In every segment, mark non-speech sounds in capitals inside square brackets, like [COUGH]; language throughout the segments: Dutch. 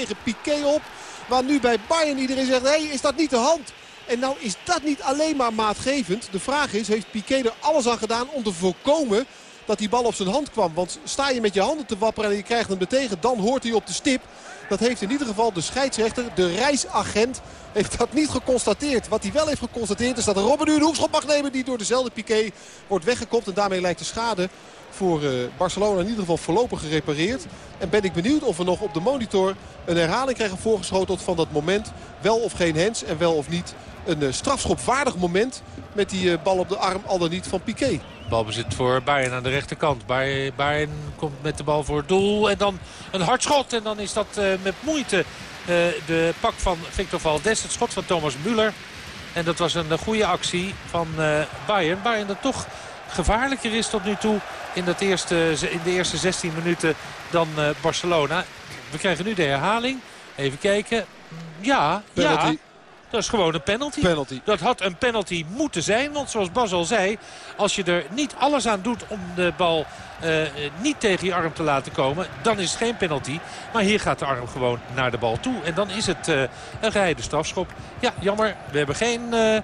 tegen Piqué op. Waar nu bij Bayern iedereen zegt, hé, hey, is dat niet de hand? En nou is dat niet alleen maar maatgevend. De vraag is, heeft Piqué er alles aan gedaan om te voorkomen dat die bal op zijn hand kwam? Want sta je met je handen te wapperen en je krijgt hem er tegen, dan hoort hij op de stip. Dat heeft in ieder geval de scheidsrechter, de reisagent, heeft dat niet geconstateerd. Wat hij wel heeft geconstateerd is dat Robben nu een hoekschop mag nemen die door dezelfde Piqué wordt weggekopt. En daarmee lijkt de schade voor uh, Barcelona in ieder geval voorlopig gerepareerd. En ben ik benieuwd of we nog op de monitor een herhaling krijgen voorgeschoteld van dat moment. Wel of geen hens en wel of niet een uh, strafschopwaardig moment met die uh, bal op de arm al dan niet van Piqué. Balbezit voor Bayern aan de rechterkant. Bayern komt met de bal voor het doel. En dan een hard schot. En dan is dat uh, met moeite uh, de pak van Victor Valdes. Het schot van Thomas Müller. En dat was een goede actie van uh, Bayern. Bayern dat toch gevaarlijker is tot nu toe in, dat eerste, in de eerste 16 minuten dan Barcelona. We krijgen nu de herhaling. Even kijken. Ja, Penalty. ja. Dat is gewoon een penalty. penalty. Dat had een penalty moeten zijn. Want zoals Bas al zei, als je er niet alles aan doet om de bal uh, niet tegen je arm te laten komen, dan is het geen penalty. Maar hier gaat de arm gewoon naar de bal toe. En dan is het uh, een geheide strafschop. Ja, jammer. We hebben geen uh,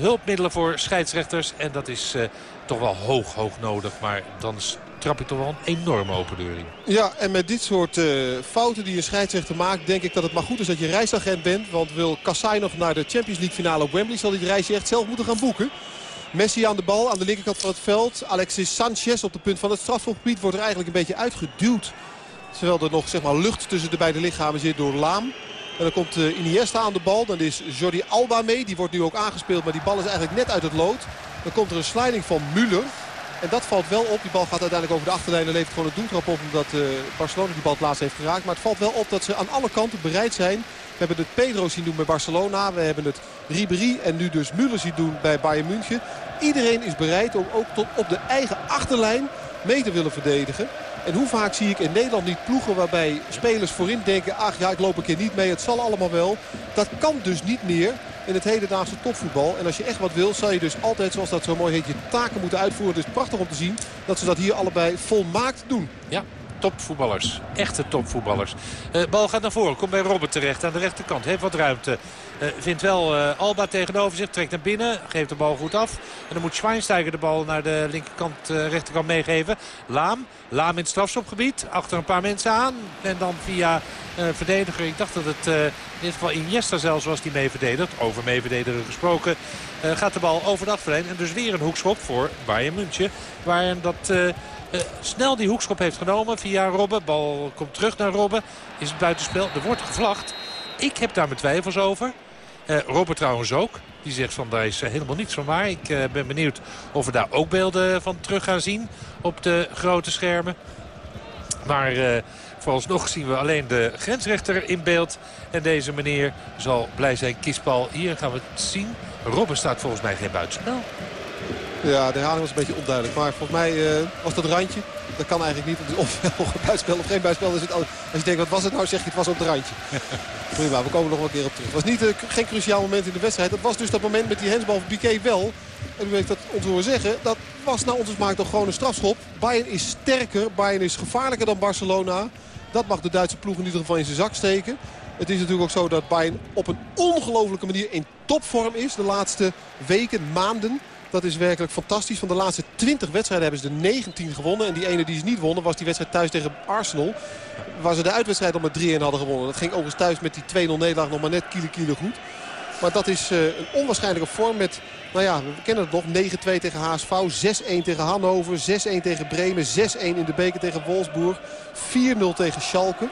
hulpmiddelen voor scheidsrechters. En dat is toch wel hoog, hoog nodig. Maar dan trap ik toch wel een enorme open deur in. Ja, en met dit soort uh, fouten die een scheidsrechter maakt... denk ik dat het maar goed is dat je reisagent bent. Want wil Kassai nog naar de Champions League finale op Wembley... zal hij reisje echt zelf moeten gaan boeken. Messi aan de bal aan de linkerkant van het veld. Alexis Sanchez op de punt van het strafschopgebied wordt er eigenlijk een beetje uitgeduwd. Terwijl er nog zeg maar, lucht tussen de beide lichamen zit door Laam. En dan komt uh, Iniesta aan de bal. Dan is Jordi Alba mee. Die wordt nu ook aangespeeld, maar die bal is eigenlijk net uit het lood. Dan komt er een sliding van Müller. En dat valt wel op. Die bal gaat uiteindelijk over de achterlijn en levert gewoon een doeltrap op. Omdat uh, Barcelona die bal het laatst heeft geraakt. Maar het valt wel op dat ze aan alle kanten bereid zijn. We hebben het Pedro zien doen bij Barcelona. We hebben het Ribéry en nu dus Müller zien doen bij Bayern München. Iedereen is bereid om ook tot op de eigen achterlijn mee te willen verdedigen. En hoe vaak zie ik in Nederland niet ploegen waarbij spelers voorin denken... ach ja, ik loop een keer niet mee, het zal allemaal wel. Dat kan dus niet meer in het hedendaagse topvoetbal. En als je echt wat wil, zal je dus altijd, zoals dat zo mooi heet, je taken moeten uitvoeren. Dus prachtig om te zien dat ze dat hier allebei volmaakt doen. Ja, topvoetballers. Echte topvoetballers. Uh, bal gaat naar voren. Komt bij Robert terecht aan de rechterkant. Heeft wat ruimte. Uh, vindt wel uh, Alba tegenover zich. Trekt naar binnen. Geeft de bal goed af. En dan moet Schweinsteiger de bal naar de linkerkant, rechterkant meegeven. Laam. Laam in het strafschopgebied. Achter een paar mensen aan. En dan via verdediger. Ik dacht dat het in dit geval Iniesta zelfs was die mee verdedigt. Over mee verdediger gesproken. gaat de bal over de achterlijn. En dus weer een hoekschop voor Bayern München. Waar dat... Uh, snel die hoekschop heeft genomen via Robben. Bal komt terug naar Robben. Is het buitenspel. Er wordt gevlacht. Ik heb daar mijn twijfels over. Uh, Robben trouwens ook. Die zegt van daar is helemaal niets van waar. Ik ben benieuwd of we daar ook beelden van terug gaan zien. Op de grote schermen. Maar vooralsnog zien we alleen de grensrechter in beeld. En deze meneer zal blij zijn. Kiesbal. Hier gaan we het zien. Robben staat volgens mij geen buitenspel. Ja, de herhaling was een beetje onduidelijk. Maar volgens mij uh, was dat randje. Dat kan eigenlijk niet. Ofwel [LAUGHS] buitenspel of geen buitenspel. Is het, als je denkt, wat was het nou? Zeg je, het was op het randje. [LAUGHS] Prima, we komen nog wel een keer op terug. Het was niet, uh, geen cruciaal moment in de wedstrijd. Dat was dus dat moment met die hensbal van Piqué wel. En u heeft dat ons horen zeggen. Dat was naar onze smaak toch gewoon een strafschop. Bayern is sterker. Bayern is gevaarlijker dan Barcelona. Dat mag de Duitse ploeg in ieder geval in zijn zak steken. Het is natuurlijk ook zo dat Bayern op een ongelofelijke manier in topvorm is. De laatste weken, maanden. Dat is werkelijk fantastisch. Van de laatste 20 wedstrijden hebben ze er 19 gewonnen. En die ene die ze niet wonnen was die wedstrijd thuis tegen Arsenal. Waar ze de uitwedstrijd al met 3-1 hadden gewonnen. Dat ging overigens thuis met die 2-0 nederlaag nog maar net kiele kiele goed. Maar dat is uh, een onwaarschijnlijke vorm met, nou ja, we kennen het nog. 9-2 tegen HSV, 6-1 tegen Hannover, 6-1 tegen Bremen, 6-1 in de beker tegen Wolfsburg, 4-0 tegen Schalke.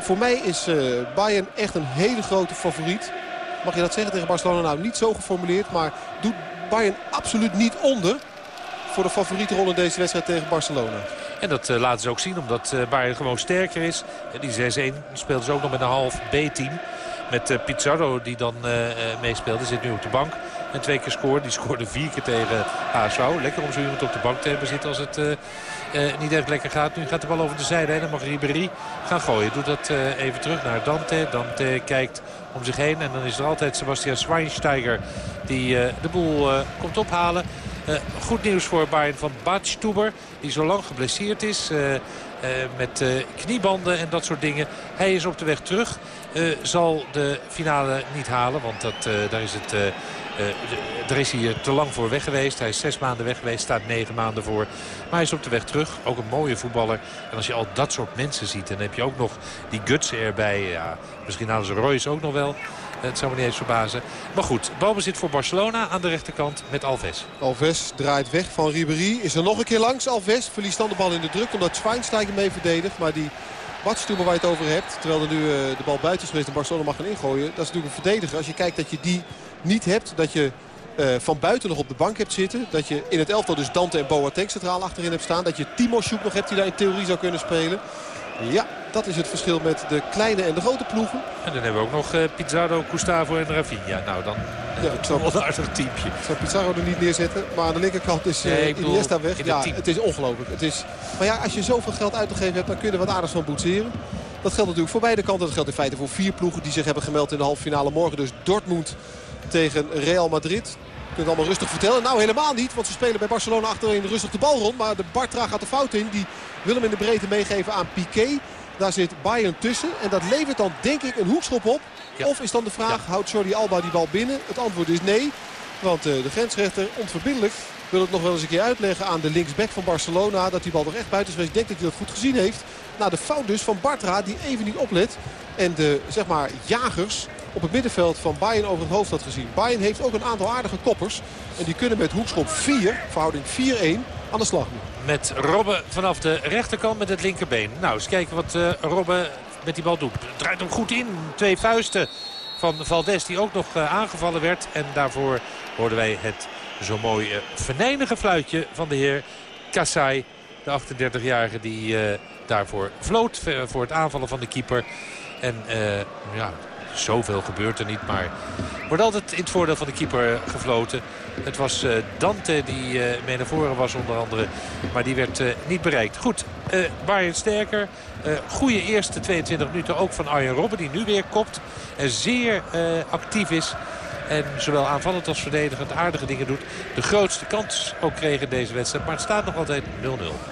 Voor mij is uh, Bayern echt een hele grote favoriet. Mag je dat zeggen tegen Barcelona? Nou, niet zo geformuleerd, maar doet Bayern absoluut niet onder voor de favoriete rol in deze wedstrijd tegen Barcelona. En dat uh, laten ze ook zien omdat uh, Bayern gewoon sterker is. En die 6-1 speelden ze ook nog met een half B-team. Met uh, Pizarro die dan meespeelde, zit nu op de bank. En twee keer scoorde. Die scoorde vier keer tegen HSV. Lekker om zo iemand op de bank te hebben zitten als het niet echt lekker gaat. Nu gaat de bal over de zijde en dan mag Ribéry gaan gooien. Doet dat even terug naar Dante. Dante kijkt om zich heen. En dan is er altijd Sebastian Schweinsteiger die uh, de boel uh, komt ophalen. goed nieuws voor Bayern van Badstuber. Die zo lang geblesseerd is. met kniebanden en dat soort dingen. Hij is op de weg terug. zal de finale niet halen. Want dat, daar is het uh, daar is hij te lang voor weg geweest. Hij is zes maanden weg geweest, staat negen maanden voor. Maar hij is op de weg terug. Ook een mooie voetballer. En als je al dat soort mensen ziet, dan heb je ook nog die Gutsen erbij. Ja, misschien halen ze Royce ook nog wel. Het zou me niet eens verbazen. Maar goed, balbezit voor Barcelona aan de rechterkant met Alves. Alves draait weg van Ribéry. Is er nog een keer langs. Alves verliest dan de bal in de druk omdat Schweinsteiger mee verdedigt. Maar die Badstuber waar je het over hebt. Terwijl er nu uh, de bal buiten is geweest en Barcelona mag gaan ingooien. Dat is natuurlijk een verdediger. Als je kijkt dat je die niet hebt. Dat je uh, van buiten nog op de bank hebt zitten. Dat je in het elftal dus Dante en Boateng centraal achterin hebt staan. Dat je Timo Sjoek nog hebt die daar in theorie zou kunnen spelen. Ja, dat is het verschil met de kleine en de grote ploegen. En dan hebben we ook nog uh, Pizarro, Gustavo en Rafinha. Nou, dan ja, ik zou, een aardig teampje. Ik zou Pizarro er niet neerzetten. Maar aan de linkerkant is uh, nee, Iniesta weg. Ja, het is ongelooflijk. Het is, maar ja, als je zoveel geld uit te geven hebt, dan kun je er wat aardigs van boetseren. Dat geldt natuurlijk voor beide kanten. Dat geldt in feite voor vier ploegen die zich hebben gemeld in de halve finale morgen. Dus Dortmund tegen Real Madrid. Je kunt het allemaal rustig vertellen. Nou, helemaal niet. Want ze spelen bij Barcelona achterin rustig de bal rond. Maar de Bartra gaat de fout in. Die wil hem in de breedte meegeven aan Piqué. Daar zit Bayern tussen. En dat levert dan denk ik een hoekschop op. Of is dan de vraag, houdt Jordi Alba die bal binnen? Het antwoord is nee. Want uh, de grensrechter onverbiddelijk wil het nog wel eens een keer uitleggen aan de linksback van Barcelona. Dat die bal toch echt buiten is geweest. Ik denk dat hij dat goed gezien heeft. Na de fout dus van Bartra die even niet oplet. En de zeg maar, jagers op het middenveld van Bayern over het hoofd had gezien. Bayern heeft ook een aantal aardige koppers. En die kunnen met hoekschop 4, verhouding 4-1, aan de slag. Met Robben vanaf de rechterkant met het linkerbeen. Nou, eens kijken wat uh, Robben met die bal doet. Draait hem goed in. Twee vuisten van Valdes die ook nog uh, aangevallen werd. En daarvoor hoorden wij het zo mooie uh, venijnige fluitje van de heer Kassai. De 38-jarige die daarvoor vloot voor het aanvallen van de keeper. En ja, zoveel gebeurt er niet. Maar wordt altijd in het voordeel van de keeper gefloten. Het was uh, Dante die uh, mee naar voren was onder andere. Maar die werd uh, niet bereikt. Goed, uh, Bayern sterker. goede eerste 22 minuten ook van Arjen Robben die nu weer kopt. En zeer actief is. En zowel aanvallend als verdedigend aardige dingen doet. De grootste kans ook kreeg in deze wedstrijd. Maar het staat nog altijd 0-0.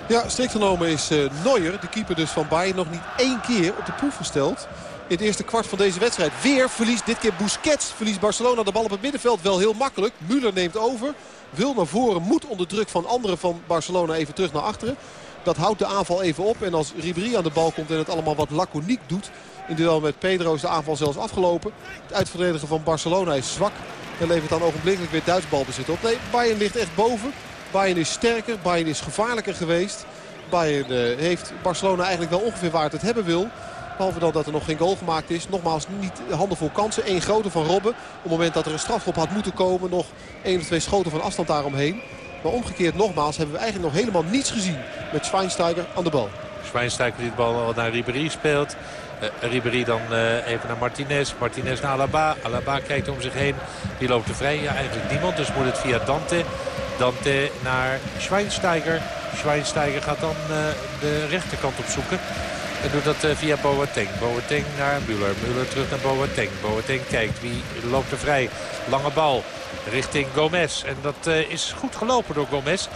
Ja, strikt genomen is uh, Neuer, de keeper dus van Bayern, nog niet één keer op de proef gesteld in het eerste kwart van deze wedstrijd. Weer verliest dit keer Busquets. Verliest Barcelona de bal op het middenveld wel heel makkelijk. Müller neemt over. Wil naar voren. Moet onder druk van anderen van Barcelona even terug naar achteren. Dat houdt de aanval even op. En als Ribéry aan de bal komt en het allemaal wat laconiek doet. In duel met Pedro is de aanval zelfs afgelopen. Het uitverdedigen van Barcelona is zwak. En levert dan ogenblikkelijk weer Duits balbezit op. Nee, Bayern ligt echt boven. Bayern is sterker. Bayern is gevaarlijker geweest. Bayern uh, heeft Barcelona eigenlijk wel ongeveer waar het het hebben wil. Behalve dan dat er nog geen goal gemaakt is. Nogmaals niet handenvol kansen. Eén grote van Robben. Op het moment dat er een strafschop had moeten komen. Nog één of twee schoten van afstand daaromheen. Maar omgekeerd nogmaals hebben we eigenlijk nog helemaal niets gezien. Met Schweinsteiger aan de bal. Schweinsteiger die de bal naar Ribéry speelt. Uh, Ribéry dan uh, even naar Martinez. Martinez naar Alaba. Alaba kijkt om zich heen. Die loopt er vrij. Ja, eigenlijk niemand. Dus moet het via Dante. Dante naar Schweinsteiger. Schweinsteiger gaat dan uh, de rechterkant opzoeken. En doet dat eh, via Boateng. Boateng naar Müller. Müller terug naar Boateng. Boateng kijkt wie loopt er vrij. Lange bal richting Gomez. En dat eh, is goed gelopen door Gomez.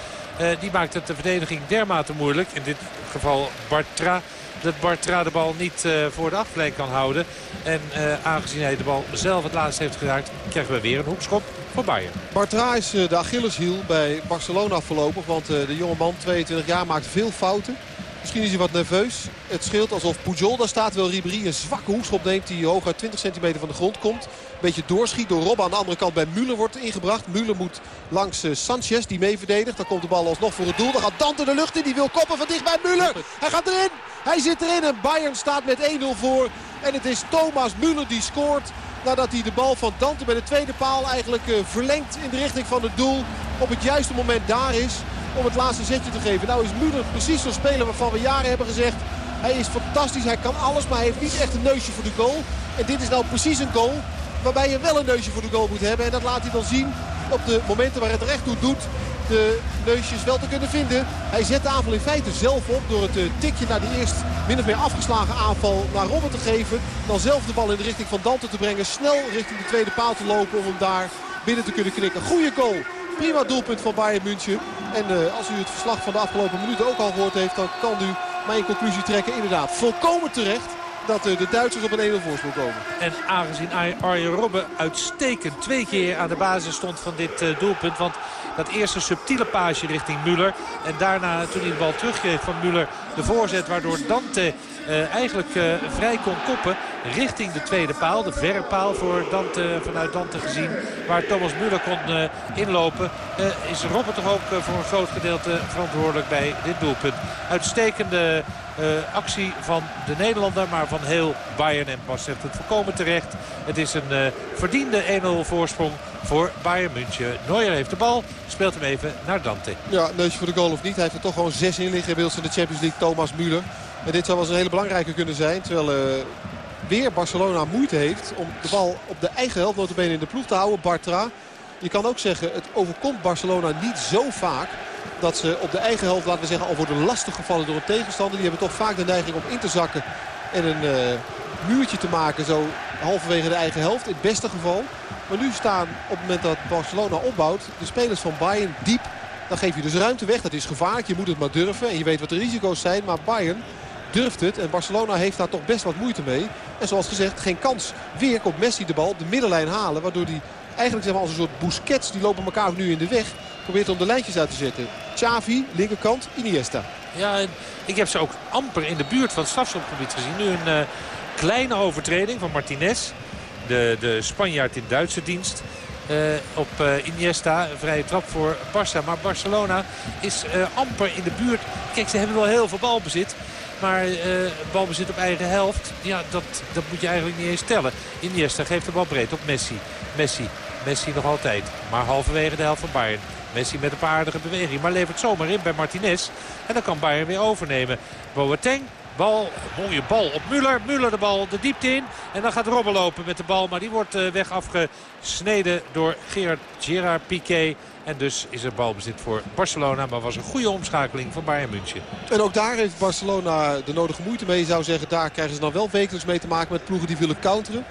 Uh, die maakt het de verdediging dermate moeilijk. In dit geval Bartra. Dat Bartra de bal niet uh, voor de achterlijn kan houden. En aangezien hij de bal zelf het laatst heeft geraakt... krijgen we weer een hoekschop voor Bayern. Bartra is de Achilleshiel bij Barcelona voorlopig. Want de jonge man, 22 jaar, maakt veel fouten. Misschien is hij wat nerveus. Het scheelt alsof Pujol daar staat. Wel Ribéry een zwakke hoekschop neemt die hooguit 20 centimeter van de grond komt. Een beetje doorschiet door Rob. Aan de andere kant bij Müller wordt ingebracht. Müller moet langs uh, Sanchez die mee verdedigt. Dan komt de bal alsnog voor het doel. Dan gaat Dante de lucht in. Die wil koppen van dicht bij Müller. Hij gaat erin. Hij zit erin en Bayern staat met 1-0 voor. En het is Thomas Müller die scoort. Nadat hij de bal van Dante bij de tweede paal eigenlijk uh, verlengt in de richting van het doel. Op het juiste moment daar is om het laatste zetje te geven. Nou is Müller precies zo'n speler waarvan we jaren hebben gezegd... hij is fantastisch, hij kan alles, maar hij heeft niet echt een neusje voor de goal. En dit is nou precies een goal waarbij je wel een neusje voor de goal moet hebben. En dat laat hij dan zien op de momenten waar het er echt toe doet de neusjes wel te kunnen vinden. Hij zet de aanval in feite zelf op door het eh, tikje naar die eerst min of meer afgeslagen aanval naar Robben te geven. Dan zelf de bal in de richting van Dante te brengen. Snel richting de tweede paal te lopen om hem daar binnen te kunnen knikken. Goeie goal prima doelpunt van Bayern München. En als u het verslag van de afgelopen minuten ook al gehoord heeft... dan kan u mijn conclusie trekken. Inderdaad, volkomen terecht dat de Duitsers op een 1-0 voorsprong komen. En aangezien Arjen Robben uitstekend twee keer aan de basis stond van dit doelpunt. Want dat eerste subtiele paasje richting Müller. En daarna toen hij de bal terugkreeg van Müller de voorzet waardoor Dante uh, eigenlijk vrij kon koppen richting de tweede paal. De verre paal voor Dante, vanuit Dante gezien. Waar Thomas Müller kon inlopen. is Robert toch ook voor een groot gedeelte verantwoordelijk bij dit doelpunt. Uitstekende actie van de Nederlander. Maar van heel Bayern. En Bas zegt het voorkomen terecht. Het is een verdiende 1-0 voorsprong voor Bayern München. Neuer heeft de bal. Speelt hem even naar Dante. Ja, neusje voor de goal of niet. Hij heeft er toch gewoon zes in liggen. Inmiddels in de Champions League Thomas Müller. En dit zou wel eens een hele belangrijke kunnen zijn. Terwijl uh, weer Barcelona moeite heeft om de bal op de eigen helft notabene in de ploeg te houden. Bartra. Je kan ook zeggen, het overkomt Barcelona niet zo vaak dat ze op de eigen helft, laten we zeggen, al worden lastig gevallen door een tegenstander. Die hebben toch vaak de neiging om in te zakken en een uh, muurtje te maken zo halverwege de eigen helft. In het beste geval. Maar nu staan op het moment dat Barcelona opbouwt de spelers van Bayern diep. Dan geef je dus ruimte weg. Dat is gevaarlijk. Je moet het maar durven. En je weet wat de risico's zijn. Maar Bayern durft het. En Barcelona heeft daar toch best wat moeite mee. En zoals gezegd, geen kans. Weer komt Messi de bal op de middenlijn halen. Waardoor hij eigenlijk zeg maar, als een soort Busquets, die lopen elkaar nu in de weg. Probeert om de lijntjes uit te zetten. Xavi, linkerkant, Iniesta. Ja, en ik heb ze ook amper in de buurt van het strafschopgebied gezien. Nu een uh, kleine overtreding van Martinez. De, de Spanjaard in Duitse dienst. Uh, op uh, Iniesta. Een vrije trap voor Barça. Maar Barcelona is amper in de buurt. Kijk, ze hebben wel heel veel balbezit. Maar balbezit op eigen helft, ja, dat, dat moet je eigenlijk niet eens tellen. Iniesta geeft de bal breed op Messi. Messi, Messi nog altijd. Maar halverwege de helft van Bayern. Messi met een paar aardige beweging. Maar levert zomaar in bij Martinez. En dan kan Bayern weer overnemen. Boateng Bal, mooie bal op Muller. Muller de bal de diepte in. En dan gaat Robben lopen met de bal. Maar die wordt uh, weg afgesneden door Gerard Gerard Piqué. En dus is er balbezit voor Barcelona. Maar was een goede omschakeling van Bayern München. En ook daar heeft Barcelona de nodige moeite mee. Je zou zeggen, daar krijgen ze dan wel wekelijks mee te maken met ploegen die willen counteren.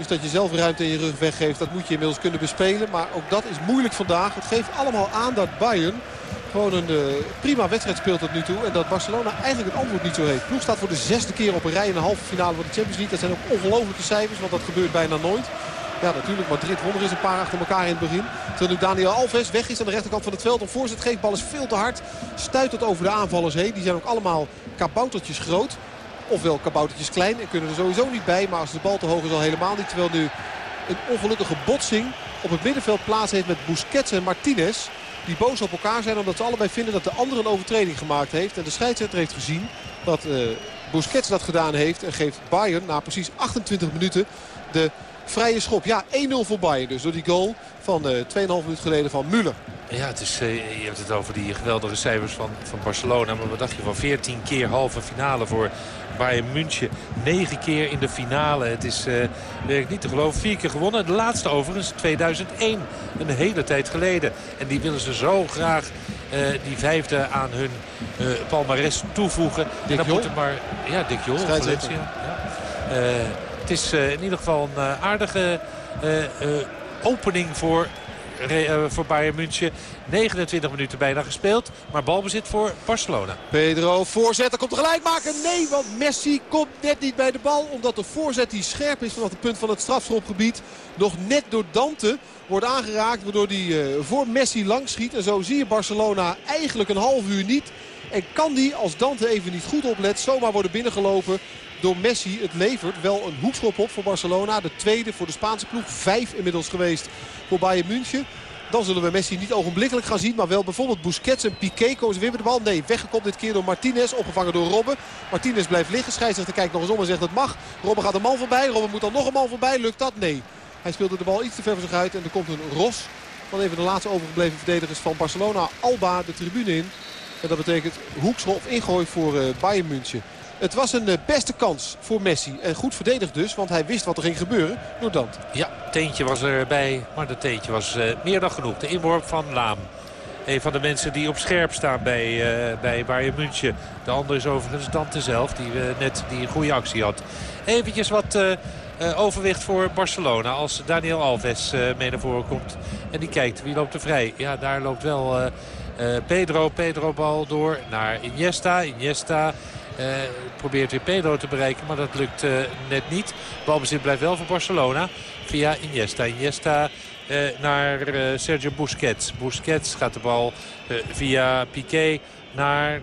Dus dat je zelf ruimte in je rug weggeeft, dat moet je inmiddels kunnen bespelen. Maar ook dat is moeilijk vandaag. Het geeft allemaal aan dat Bayern gewoon een uh, prima wedstrijd speelt tot nu toe. En dat Barcelona eigenlijk het antwoord niet zo heeft. Ploeg staat voor de zesde keer op een rij in de halve finale van de Champions League. Dat zijn ook ongelofelijke cijfers, want dat gebeurt bijna nooit. Ja, natuurlijk. Madrid won is een paar achter elkaar in het begin. Terwijl nu Daniel Alves weg is aan de rechterkant van het veld. Een voorzet geeft. Bal is veel te hard. Stuit het over de aanvallers heen. Die zijn ook allemaal kaboutertjes groot. Ofwel kaboutertjes klein. En kunnen er sowieso niet bij. Maar als de bal te hoog is al helemaal niet. Terwijl nu een ongelukkige botsing op het middenveld plaats heeft met Busquets en Martinez. Die boos op elkaar zijn omdat ze allebei vinden dat de andere een overtreding gemaakt heeft. En de scheidsrechter heeft gezien dat uh, Busquets dat gedaan heeft. En geeft Bayern na precies 28 minuten de vrije schop. Ja, 1-0 voor Bayern dus door die goal van uh, 2,5 minuten geleden van Müller. Ja, het is, uh, je hebt het over die geweldige cijfers van, van Barcelona. Maar wat dacht je van 14 keer halve finale voor Bayern München. 9 keer in de finale. Het is uh, werkelijk niet te geloven. Vier keer gewonnen. De laatste overigens 2001. Een hele tijd geleden. En die willen ze zo graag uh, die vijfde aan hun uh, palmares toevoegen. Dick en dan moet het maar... Ja, Dick Jol. Valencia. Ja. het is in ieder geval een aardige opening voor voor Bayern München. 29 minuten bijna gespeeld. Maar balbezit voor Barcelona. Pedro voorzet. komt gelijk maken. Nee, want Messi komt net niet bij de bal. Omdat de voorzet die scherp is vanaf het punt van het strafschopgebied. Nog net door Dante wordt aangeraakt. Waardoor hij uh, voor Messi langs schiet. En zo zie je Barcelona eigenlijk een half uur niet. En kan die, als Dante even niet goed oplet, zomaar worden binnengelopen door Messi. Het levert wel een hoekschop op voor Barcelona. De tweede voor de Spaanse ploeg. Vijf inmiddels geweest voor Bayern München. Dan zullen we Messi niet ogenblikkelijk gaan zien. Maar wel bijvoorbeeld Busquets en Piqué komen weer met de bal. Nee, weggekomen dit keer door Martinez. Opgevangen door Robben. Martinez blijft liggen. Scheidsrechter kijkt nog eens om en zegt dat mag. Robben gaat een man voorbij. Robben moet dan nog een man voorbij. Lukt dat? Nee. Hij speelde de bal iets te ver voor zich uit. En er komt een Ros van even de laatste overgebleven verdedigers van Barcelona. Alba de tribune in. En dat betekent hoekschop ingooi voor uh, Bayern München. Het was een eh, beste kans voor Messi. En goed verdedigd dus, want hij wist wat er ging gebeuren door Dant. Ja, teentje was erbij, maar dat teentje was uh, meer dan genoeg. De inworp van Laam. Een van de mensen die op scherp staan bij, uh, bij Bayern München. De andere is overigens Dante zelf, die, net die goede actie had. Eventjes wat overwicht voor Barcelona als Daniel Alves mee naar voren komt. En die kijkt, wie loopt er vrij? Ja, daar loopt wel Pedro. Pedro bal door naar Iniesta. Iniesta probeert weer Pedro te bereiken, maar dat lukt uh, net niet. Balbezit blijft wel voor Barcelona via Iniesta. Iniesta uh, naar Sergio Busquets. Busquets gaat de bal via Piqué naar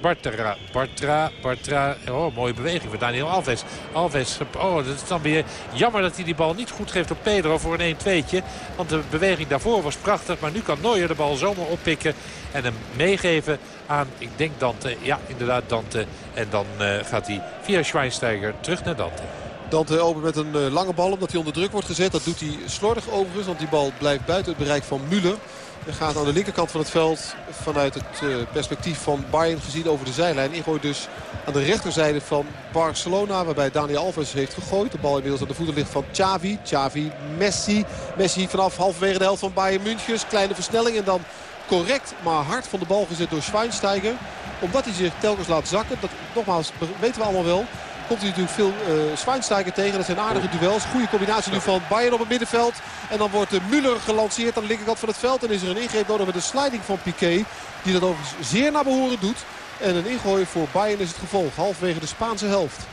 Bartra. Bartra, Bartra. Oh, mooie beweging van Daniel Alves. Alves, oh, dat is dan weer jammer dat hij die bal niet goed geeft op Pedro voor een 1-2'tje. Want de beweging daarvoor was prachtig. Maar nu kan Neuer de bal zomaar oppikken en hem meegeven aan, ik denk Dante. Ja, inderdaad Dante. En dan uh, gaat hij via Schweinsteiger terug naar Dante. Dante open met een uh, lange bal omdat hij onder druk wordt gezet. Dat doet hij slordig overigens, want die bal blijft buiten het bereik van Müller. En gaat aan de linkerkant van het veld vanuit het uh, perspectief van Bayern gezien over de zijlijn. Ingooit dus aan de rechterzijde van Barcelona. Waarbij Daniel Alves heeft gegooid. De bal inmiddels aan de voeten ligt van Xavi. Xavi, Messi. Messi vanaf halverwege de helft van Bayern München. Kleine versnelling en dan correct maar hard van de bal gezet door Schweinsteiger. Omdat hij zich telkens laat zakken. Dat nogmaals weten we allemaal wel komt hij natuurlijk veel uh, Schweinsteiger tegen. Dat zijn aardige duels. Goede combinatie nu van Bayern op het middenveld. En dan wordt de Müller gelanceerd aan de linkerkant van het veld. En is er een ingreep nodig met een sliding van Piqué. Die dat overigens zeer naar behoren doet. En een ingooi voor Bayern is het gevolg. Halfwege de Spaanse helft.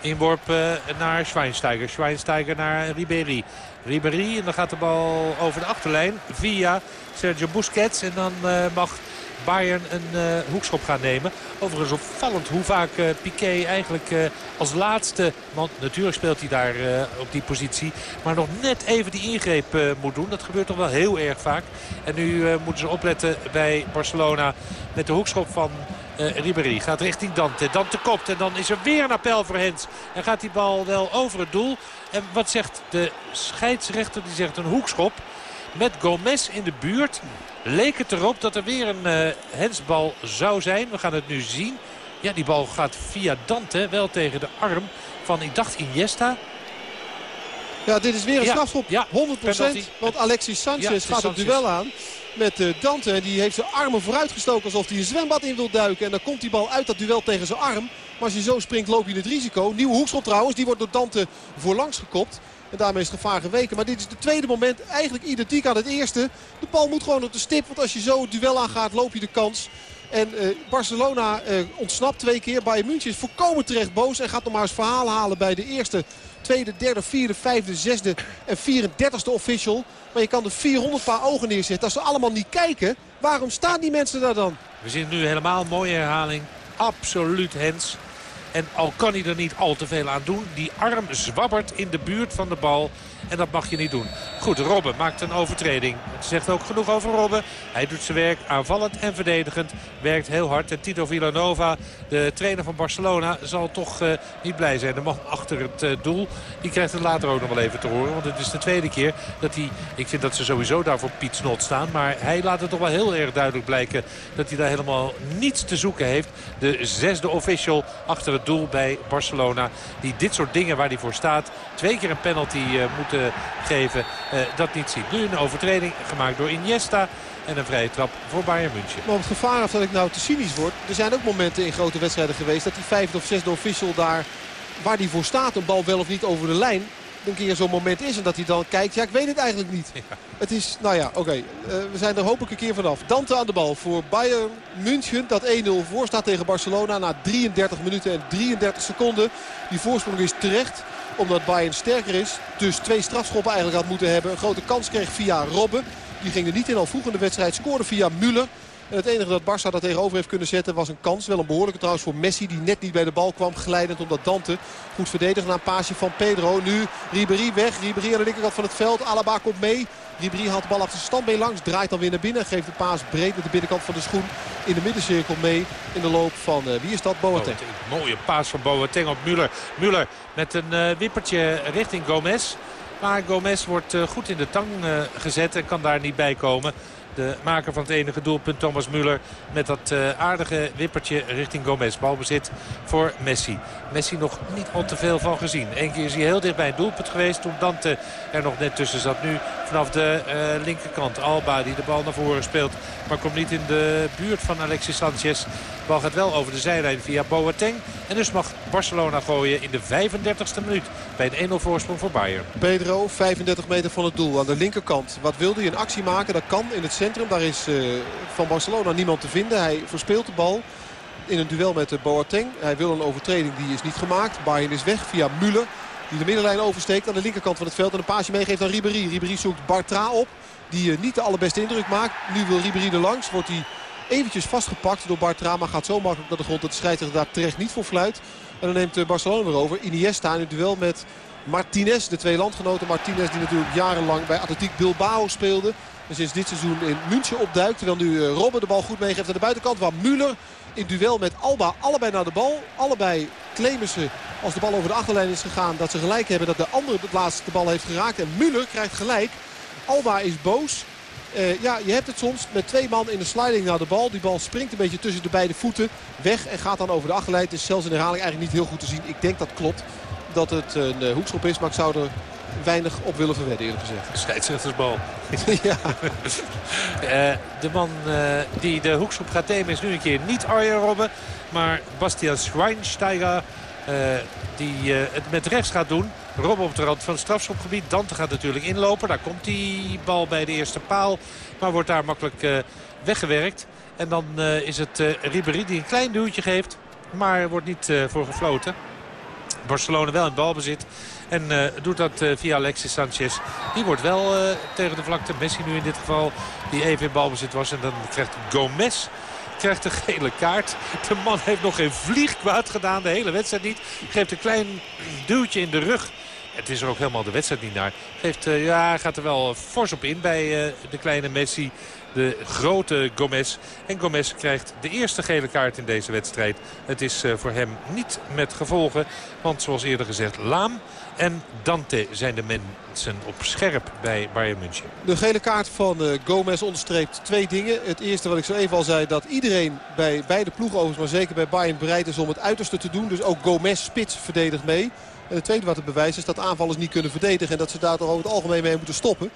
Inworp uh, naar Schweinsteiger. Schweinsteiger naar Ribéry. Ribéry en dan gaat de bal over de achterlijn via Sergio Busquets. En dan uh, mag Bayern een uh, hoekschop gaan nemen. Overigens opvallend hoe vaak uh, Piqué eigenlijk als laatste... want natuurlijk speelt hij daar op die positie... maar nog net even die ingreep moet doen. Dat gebeurt toch wel heel erg vaak. En nu moeten ze opletten bij Barcelona met de hoekschop van... Ribéry gaat richting Dante. Dante kopt en dan is er weer een appel voor Hens. En gaat die bal wel over het doel. En wat zegt de scheidsrechter? Die zegt een hoekschop met Gomez in de buurt leek het erop dat er weer een uh, hensbal zou zijn. We gaan het nu zien. Ja, die bal gaat via Dante wel tegen de arm van, ik dacht, Iniesta. Ja, dit is weer een ja, strafschop. Ja, 100%. Want Alexis Sanchez ja, gaat het duel aan met uh, Dante. En die heeft zijn armen vooruitgestoken alsof hij een zwembad in wil duiken. En dan komt die bal uit dat duel tegen zijn arm. Maar als je zo springt loop je het risico. Nieuwe hoekschop trouwens. Die wordt door Dante voorlangs gekopt. En daarmee is het gevaar geweken. Maar dit is het tweede moment eigenlijk identiek aan het eerste. De bal moet gewoon op de stip. Want als je zo het duel aangaat loop je de kans. En uh, Barcelona uh, ontsnapt twee keer. Bayern München is volkomen terecht boos. En gaat nog maar eens verhaal halen bij de eerste, tweede, derde, vierde, vijfde, zesde en 34ste official. Maar je kan er 400 paar ogen neerzetten. Als ze allemaal niet kijken, waarom staan die mensen daar dan? We zien nu helemaal een mooie herhaling. Absoluut Hens. En al kan hij er niet al te veel aan doen. Die arm zwabbert in de buurt van de bal. En dat mag je niet doen. Goed, Robben maakt een overtreding. Het zegt ook genoeg over Robben. Hij doet zijn werk aanvallend en verdedigend. Werkt heel hard. En Tito Villanova, de trainer van Barcelona, zal toch uh, niet blij zijn. De man achter het uh, doel, die krijgt het later ook nog wel even te horen. Want het is de tweede keer dat hij... Ik vind dat ze sowieso daar voor Piet Snot staan. Maar hij laat het toch wel heel erg duidelijk blijken... dat hij daar helemaal niets te zoeken heeft. De zesde official achter het doel bij Barcelona. Die dit soort dingen waar hij voor staat... twee keer een penalty uh, moet geven. Uh, dat niet ziet. Nu een overtreding gemaakt door Iniesta. En een vrije trap voor Bayern München. Maar op het gevaar of dat ik nou te cynisch word. Er zijn ook momenten in grote wedstrijden geweest dat die vijfde of zesde official daar waar die voor staat een bal wel of niet over de lijn een keer zo'n moment is. En dat hij dan kijkt, ja ik weet het eigenlijk niet. Het is, nou ja, oké. Okay. Uh, we zijn er hopelijk een keer vanaf. Dante aan de bal voor Bayern München. Dat 1-0 voor staat tegen Barcelona na 33 minuten en 33 seconden. Die voorsprong is terecht omdat Bayern sterker is. Dus twee strafschoppen eigenlijk had moeten hebben. Een grote kans kreeg via Robben. Die ging er niet in al vroeg wedstrijd. Scoorde via Müller. En het enige dat Barça dat tegenover heeft kunnen zetten was een kans. Wel een behoorlijke trouwens voor Messi die net niet bij de bal kwam. Glijdend omdat Dante goed verdedigd na een paasje van Pedro. Nu Ribéry weg. Ribéry aan de linkerkant van het veld. Alaba komt mee. Ribéry haalt de bal achter zijn standbeen langs. Draait dan weer naar binnen. Geeft de paas breed met de binnenkant van de schoen in de middencirkel mee. In de loop van, uh, wie is dat? Boateng. Mooie paas van Boateng op Müller. Müller met een uh, wippertje richting Gomez. Maar Gomez wordt uh, goed in de tang gezet en kan daar niet bij komen. De maker van het enige doelpunt, Thomas Müller. Met dat uh, aardige wippertje richting Gomez. Balbezit voor Messi. Messi nog niet al te veel van gezien. Eén keer is hij heel dicht bij een doelpunt geweest. Toen Dante er nog net tussen zat. Nu vanaf de uh, linkerkant. Alba die de bal naar voren speelt. Maar komt niet in de buurt van Alexis Sanchez. De bal gaat wel over de zijlijn via Boateng. En dus mag Barcelona gooien in de 35e minuut. Bij een 1-0 voorsprong voor Bayern. Pedro, 35 meter van het doel aan de linkerkant. Wat wilde hij? Een actie maken? Dat kan in het centrum. Daar is uh, van Barcelona niemand te vinden. Hij verspeelt de bal in een duel met de Boateng. Hij wil een overtreding, die is niet gemaakt. Bayern is weg via Müller. Die de middenlijn oversteekt aan de linkerkant van het veld. En een paasje meegeeft aan Ribéry. Ribéry zoekt Bartra op. Die uh, niet de allerbeste indruk maakt. Nu wil Ribéry er langs. Wordt hij eventjes vastgepakt door Bartra. Maar gaat zo makkelijk naar de grond dat de scheidsrechter daar terecht niet voor fluit. En dan neemt uh, Barcelona erover. Iniesta in het duel met Martinez. De twee landgenoten. Martinez die natuurlijk jarenlang bij Atletiek Bilbao speelde. En sinds dit seizoen in München opduikt. Terwijl nu Robben de bal goed meegeeft aan de buitenkant. Waar Müller in duel met Alba allebei naar de bal. Allebei claimen ze als de bal over de achterlijn is gegaan dat ze gelijk hebben dat de andere het laatste de bal heeft geraakt. En Müller krijgt gelijk. Alba is boos. Uh, ja, je hebt het soms met twee man in de sliding naar de bal. Die bal springt een beetje tussen de beide voeten weg en gaat dan over de achterlijn. Het is zelfs in herhaling eigenlijk niet heel goed te zien. Ik denk dat klopt dat het een uh, hoekschop is, maar ik zou er weinig op willen verwedden eerlijk gezegd. Scheidsrechtersbal. [LAUGHS] ja. uh, [LAUGHS] de man uh, die de hoekschop gaat nemen is nu een keer niet Arjen Robben. Maar Bastian Schweinsteiger uh, die het met rechts gaat doen. Robben op de rand van het strafschopgebied. Dante gaat natuurlijk inlopen. Daar komt die bal bij de eerste paal. Maar wordt daar makkelijk weggewerkt. En dan is het Ribéry die een klein duwtje geeft. Maar wordt niet voor gefloten. Barcelona wel in balbezit. En uh, doet dat uh, via Alexis Sanchez. Die wordt wel uh, tegen de vlakte. Messi nu in dit geval. Die even in balbezit was. En dan krijgt Gomez krijgt een gele kaart. De man heeft nog geen vlieg kwaad gedaan. De hele wedstrijd niet. Geeft een klein duwtje in de rug. Het is er ook helemaal de wedstrijd niet naar. Geeft, ja, gaat er wel fors op in bij de kleine Messi de grote Gomez. En Gomez krijgt de eerste gele kaart in deze wedstrijd. Het is voor hem niet met gevolgen. Want zoals eerder gezegd, Laam en Dante zijn de mensen op scherp bij Bayern München. De gele kaart van uh, Gomez onderstreept twee dingen. Het eerste wat ik zo even al zei, dat iedereen bij beide ploegen maar zeker bij Bayern bereid is om het uiterste te doen. Dus ook Gomez spits verdedigt mee. En het tweede wat het bewijs is dat aanvallers niet kunnen verdedigen. En dat ze daar toch over het algemeen mee moeten stoppen.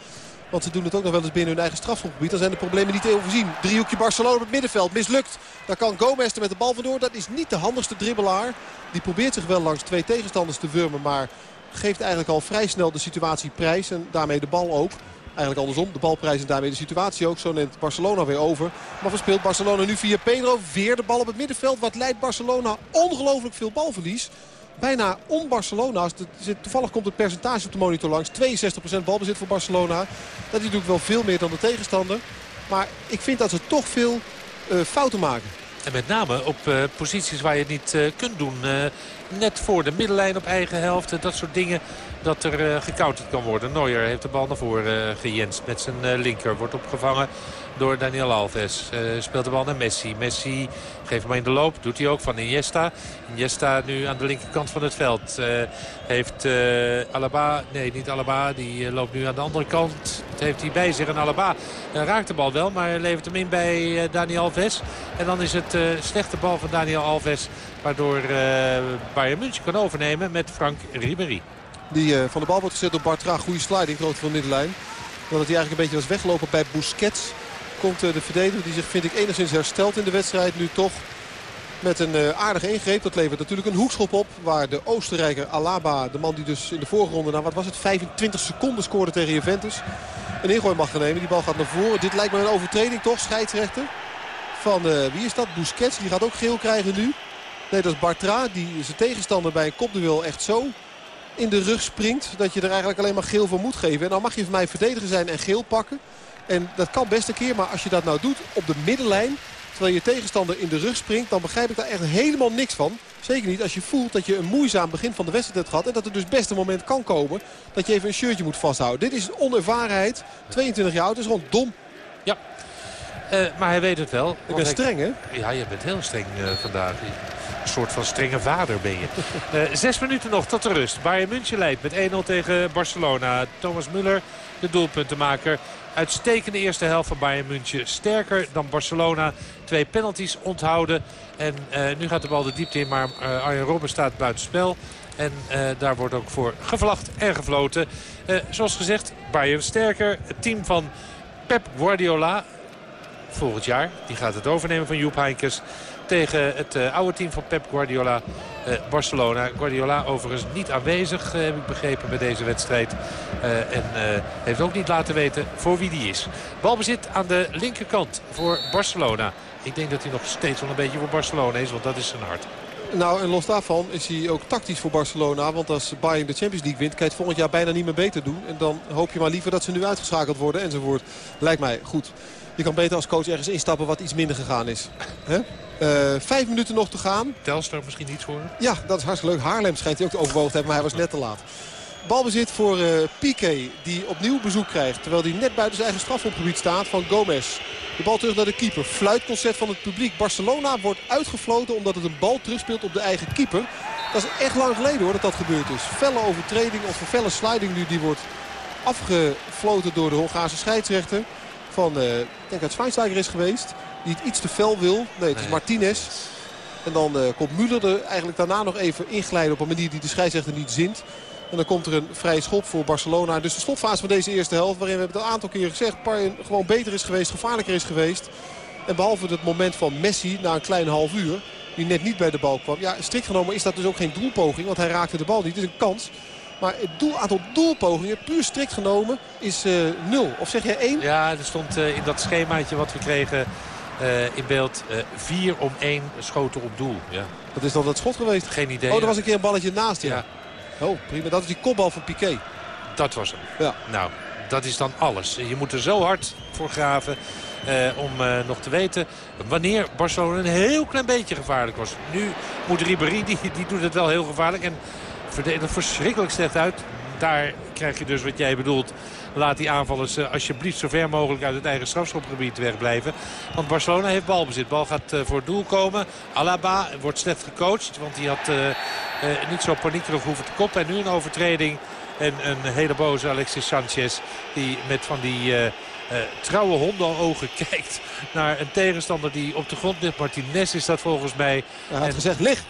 Want ze doen het ook nog wel eens binnen hun eigen strafschopgebied. Dan zijn de problemen niet te overzien. Driehoekje Barcelona op het middenveld. Mislukt. Daar kan Gomez er met de bal vandoor. Dat is niet de handigste dribbelaar. Die probeert zich wel langs twee tegenstanders te wurmen. Maar geeft eigenlijk al vrij snel de situatie prijs. En daarmee de bal ook. Eigenlijk andersom. De balprijs en daarmee de situatie ook. Zo neemt Barcelona weer over. Maar verspeelt Barcelona nu via Pedro. Weer de bal op het middenveld. Wat leidt Barcelona ongelooflijk veel balverlies. Bijna on-Barcelona's. Toevallig komt het percentage op de monitor langs. 62% balbezit voor Barcelona. Dat is natuurlijk wel veel meer dan de tegenstander. Maar ik vind dat ze toch veel uh, fouten maken. En met name op uh, posities waar je het niet uh, kunt doen. Uh, net voor de middenlijn op eigen helft. Dat soort dingen dat er gecounterd kan worden. Neuer heeft de bal naar voren gejenst met zijn linker. Wordt opgevangen door Daniel Alves. speelt de bal naar Messi. Messi geeft hem in de loop. Doet hij ook van Iniesta. Iniesta nu aan de linkerkant van het veld. heeft Alaba... Nee, niet Alaba. Die loopt nu aan de andere kant. Dat heeft hij bij zich. En Alaba raakt de bal wel. Maar levert hem in bij Daniel Alves. En dan is het uh, slechte bal van Daniel Alves. Waardoor uh, Bayern München kan overnemen met Frank Ribéry. Die uh, van de bal wordt gezet door Bartra. Goede sliding, groot van de middenlijn. Omdat hij eigenlijk een beetje was weggelopen bij Busquets. Komt de verdediger die zich vind ik enigszins herstelt in de wedstrijd. Nu toch met een aardige ingreep. Dat levert natuurlijk een hoekschop op. Waar de Oostenrijker Alaba, de man die dus in de vorige ronde... Nou, wat was het, 25 seconden scoorde tegen Juventus. Een ingooi mag gaan nemen. Die bal gaat naar voren. Dit lijkt me een overtreding toch, scheidsrechter? van, wie is dat? Busquets. Die gaat ook geel krijgen nu. Nee, dat is Bartra. Die zijn tegenstander bij een kopduel echt zo in de rug springt. Dat je er eigenlijk alleen maar geel voor moet geven. En dan mag je van mij verdediger zijn en geel pakken. En dat kan best een keer. Maar als je dat nou doet op de middenlijn. Terwijl je tegenstander in de rug springt. Dan begrijp ik daar echt helemaal niks van. Zeker niet als je voelt dat je een moeizaam begin van de wedstrijd hebt gehad. En dat er dus best een moment kan komen dat je even een shirtje moet vasthouden. Dit is onervarenheid. 22 jaar oud. Is gewoon dom. Ja, uh, maar hij weet het wel. Ik ben streng, hè? Ja, je bent heel streng uh, vandaag. Een soort van strenge vader ben je. Uh, [LAUGHS] zes minuten nog tot de rust. Bayern München leidt met 1-0 tegen Barcelona. Thomas Müller, de doelpuntenmaker. Uitstekende eerste helft van Bayern München. Sterker dan Barcelona. Twee penalties onthouden. En uh, nu gaat de bal de diepte in, maar uh, Arjen Robben staat buitenspel. En daar wordt ook voor gevlacht en gefloten. zoals gezegd, Bayern sterker. Het team van Pep Guardiola volgend jaar. Die gaat het overnemen van Joep Heinkes tegen het uh, oude team van Pep Guardiola, uh, Barcelona. Guardiola overigens niet aanwezig, uh, heb ik begrepen, bij deze wedstrijd. en heeft ook niet laten weten voor wie die is. Balbezit aan de linkerkant voor Barcelona. Ik denk dat hij nog steeds wel een beetje voor Barcelona is, want dat is zijn hart. Nou, en los daarvan is hij ook tactisch voor Barcelona. Want als Bayern de Champions League wint, kan je het volgend jaar bijna niet meer beter doen. En dan hoop je maar liever dat ze nu uitgeschakeld worden enzovoort. Lijkt mij goed. Je kan beter als coach ergens instappen wat iets minder gegaan is. Uh, vijf minuten nog te gaan. Telstar misschien iets voor? Ja, dat is hartstikke leuk. Haarlem schijnt hij ook te overwogen te hebben, maar hij was net te laat. Balbezit voor uh, Piqué, die opnieuw bezoek krijgt. Terwijl hij net buiten zijn eigen strafhofgebied staat van Gomez. De bal terug naar de keeper. Fluitconcert van het publiek. Barcelona wordt uitgefloten omdat het een bal terugspeelt op de eigen keeper. Dat is echt lang geleden hoor dat dat gebeurd is. Felle overtreding of een felle sliding nu die wordt afgefloten door de Hongaarse scheidsrechter. Van, uh, ik denk dat Schweinsteiger is geweest. Die het iets te fel wil. Nee, het is Martinez. En dan uh, komt Müller er eigenlijk daarna nog even inglijden op een manier die de scheidsrechter niet zint. En dan komt er een vrije schop voor Barcelona. Dus de slotfase van deze eerste helft. Waarin we hebben het een aantal keer gezegd. Bayern gewoon beter is geweest. Gevaarlijker is geweest. En behalve het moment van Messi na een klein half uur. Die net niet bij de bal kwam. Ja, strikt genomen is dat dus ook geen doelpoging. Want hij raakte de bal niet. Het is een kans. Maar het doel, aantal doelpogingen, puur strikt genomen, is uh, nul. Of zeg jij één? Ja, er stond uh, in dat schemaatje wat we kregen uh, in beeld vier om één schoten op doel. Ja. Dat is dan dat schot geweest? Geen idee. Oh, er was een keer een balletje naast, ja. ja. Oh, prima. Dat is die kopbal van Piqué. Dat was hem. Ja. Nou, dat is dan alles. Je moet er zo hard voor graven. Uh, om uh, nog te weten wanneer Barcelona een heel klein beetje gevaarlijk was. Nu moet Ribéry, die, die doet het wel heel gevaarlijk. En verdedigt verschrikkelijk slecht uit. Daar krijg je dus wat jij bedoelt. Laat die aanvallers uh, alsjeblieft zo ver mogelijk uit het eigen strafschopgebied wegblijven. Want Barcelona heeft balbezit. Bal gaat uh, voor het doel komen. Alaba wordt slecht gecoacht. Want hij had uh, niet zo paniekerig hoeven te koppen. En nu een overtreding. En een hele boze Alexis Sanchez. Die met van die trouwe hondenogen [LAUGHS] kijkt naar een tegenstander die op de grond ligt. Martinez is dat volgens mij. Hij had en... gezegd, lig.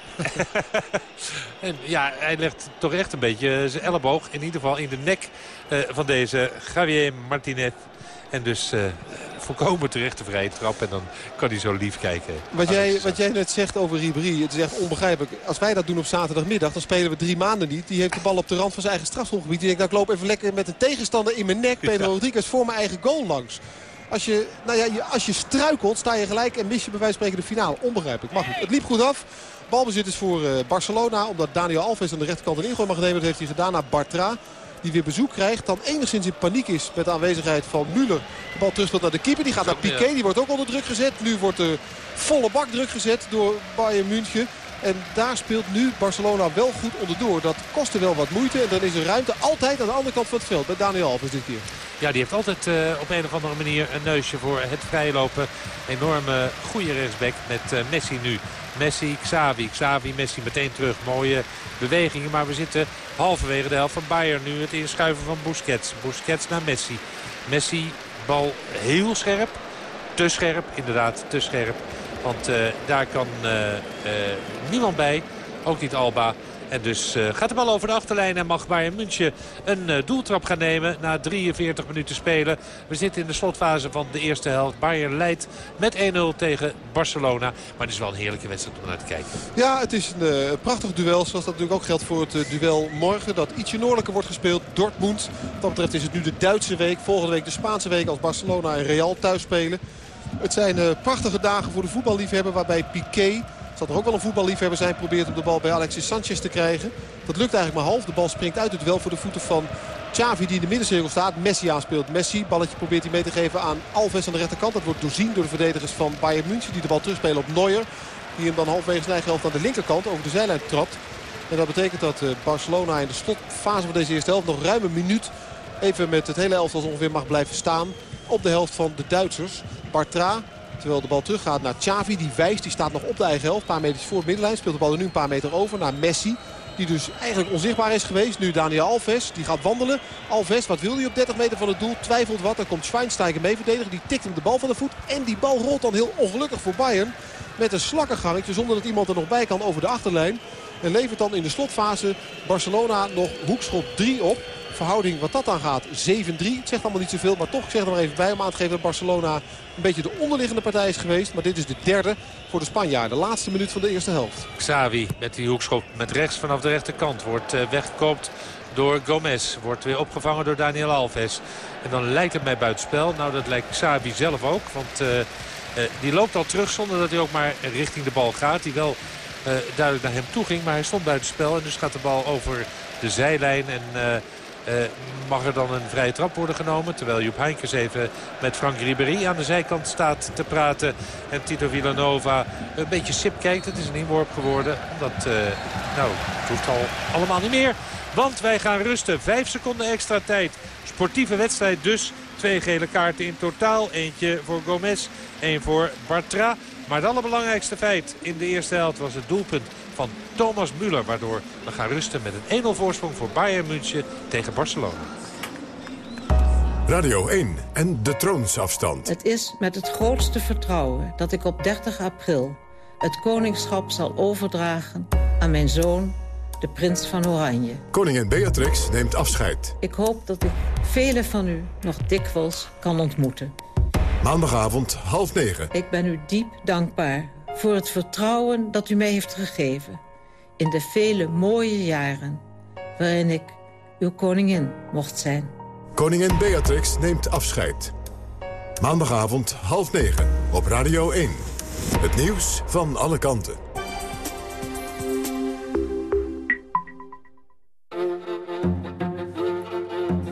[LAUGHS] en ja, hij legt toch echt een beetje zijn elleboog in ieder geval in de nek uh, van deze Javier Martinez. En dus uh, volkomen terecht de vrije trap. En dan kan hij zo lief kijken. Wat jij, wat jij net zegt over Ribéry, het is echt onbegrijpelijk. Als wij dat doen op zaterdagmiddag, dan spelen we drie maanden niet. Die heeft de bal op de rand van zijn eigen strafschopgebied. Die denkt, nou, ik loop even lekker met een tegenstander in mijn nek. Pedro ja. Rodriguez voor mijn eigen goal langs. Als je, nou ja, als je struikelt, sta je gelijk en mis je bij wijze van spreken de finale. Onbegrijpelijk. Maar goed, het liep goed af. Balbezit is voor uh, Barcelona. Omdat Daniel Alves aan de rechterkant een ingooi mag nemen. Dat heeft hij gedaan naar Bartra die weer bezoek krijgt. Dan enigszins in paniek is met de aanwezigheid van Müller. De bal terugspeelt naar de keeper. Die gaat naar Piqué. Die wordt ook onder druk gezet. Nu wordt de volle bak druk gezet door Bayern München. En daar speelt nu Barcelona wel goed onderdoor. Dat kostte wel wat moeite. En dan is er ruimte altijd aan de andere kant van het veld. Bij Daniel Alves dit keer. Ja, die heeft altijd uh, op een of andere manier een neusje voor het vrijlopen. Enorme goede rechtsback met uh, Messi nu. Messi, Xavi. Xavi, Messi meteen terug. Mooie bewegingen. Maar we zitten halverwege de helft van Bayern. Nu het inschuiven van Busquets. Busquets naar Messi. Messi, bal heel scherp. Te scherp, inderdaad, te scherp. Want uh, daar kan uh, uh, niemand bij. Ook niet Alba. En dus gaat de bal over de achterlijn en mag Bayern München een doeltrap gaan nemen na 43 minuten spelen. We zitten in de slotfase van de eerste helft. Bayern leidt met 1-0 tegen Barcelona. Maar het is wel een heerlijke wedstrijd om naar te kijken. Ja, het is een prachtig duel. Zoals dat natuurlijk ook geldt voor het duel morgen. Dat ietsje noordelijker wordt gespeeld. Dortmund. Wat dat betreft is het nu de Duitse week. Volgende week de Spaanse week als Barcelona en Real thuis spelen. Het zijn prachtige dagen voor de voetballiefhebber waarbij Piqué zal er ook wel een voetballiefhebber zijn. Probeert om de bal bij Alexis Sanchez te krijgen. Dat lukt eigenlijk maar half. De bal springt uit het wel voor de voeten van Xavi die in de middencirkel staat. Messi aanspeelt. Messi, balletje probeert hij mee te geven aan Alves aan de rechterkant. Dat wordt doorzien door de verdedigers van Bayern München. Die de bal terugspelen op Neuer. Die hem dan halverwege zijn helft aan de linkerkant over de zijlijn trapt. En dat betekent dat eh, Barcelona in de slotfase van deze eerste helft nog ruim een minuut even met het hele elftal ongeveer mag blijven staan. Op de helft van de Duitsers. Bartra Terwijl de bal teruggaat naar Xavi. Die wijst, die staat nog op de eigen helft. Een paar meters voor de middenlijn. Speelt de bal er nu een paar meter over naar Messi. Die dus eigenlijk onzichtbaar is geweest. Nu Daniel Alves. Die gaat wandelen. Alves, wat wil hij op 30 meter van het doel? Twijfelt wat. Dan komt Schweinsteiger mee verdedigen. Die tikt hem de bal van de voet. En die bal rolt dan heel ongelukkig voor Bayern. Met een slakkengangetje zonder dat iemand er nog bij kan over de achterlijn. En levert dan in de slotfase Barcelona nog hoekschop 3 op. Verhouding wat dat dan gaat 7-3. Het zegt allemaal niet zoveel, maar toch, ik zeg er maar even bij om aan te geven dat Barcelona een beetje de onderliggende partij is geweest. Maar dit is de derde voor de Spanjaarden. De laatste minuut van de eerste helft. Xavi met die hoekschop met rechts vanaf de rechterkant wordt uh, weggekoopt door Gomez. Wordt weer opgevangen door Daniel Alves. En dan lijkt het mij buitenspel. Nou, dat lijkt Xavi zelf ook. Want uh, uh, die loopt al terug zonder dat hij ook maar richting de bal gaat. Die wel duidelijk naar hem toe ging. Maar hij stond buitenspel. En dus gaat de bal over de zijlijn. En uh, mag er dan een vrije trap worden genomen. Terwijl Joep Heinkes even met Frank Ribéry aan de zijkant staat te praten. En Tito Villanova een beetje sip kijkt. Het is een inworp geworden. Omdat, uh, nou, het hoeft al allemaal niet meer. Want wij gaan rusten. Vijf seconden extra tijd. Sportieve wedstrijd dus. Twee gele kaarten in totaal. Eentje voor Gomez, één voor Bartra. Maar het allerbelangrijkste feit in de eerste helft was het doelpunt van Thomas Müller. Waardoor we gaan rusten met een 1-0 voorsprong voor Bayern München tegen Barcelona. Radio 1 en de troonsafstand. Het is met het grootste vertrouwen dat ik op 30 april... het koningschap zal overdragen aan mijn zoon, de prins van Oranje. Koningin Beatrix neemt afscheid. Ik hoop dat ik velen van u nog dikwijls kan ontmoeten. Maandagavond half negen. Ik ben u diep dankbaar voor het vertrouwen dat u mij heeft gegeven... in de vele mooie jaren waarin ik uw koningin mocht zijn. Koningin Beatrix neemt afscheid. Maandagavond half negen op Radio 1. Het nieuws van alle kanten.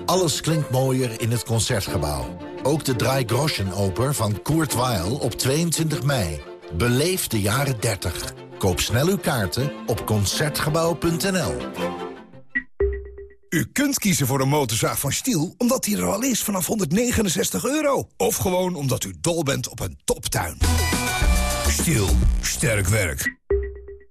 Alles klinkt mooier in het Concertgebouw. Ook de Drei Groschen Oper van Kurt Weill op 22 mei. Beleef de jaren 30. Koop snel uw kaarten op Concertgebouw.nl. U kunt kiezen voor een motorzaag van Stiel omdat die er al is vanaf 169 euro. Of gewoon omdat u dol bent op een toptuin. Stiel, sterk werk.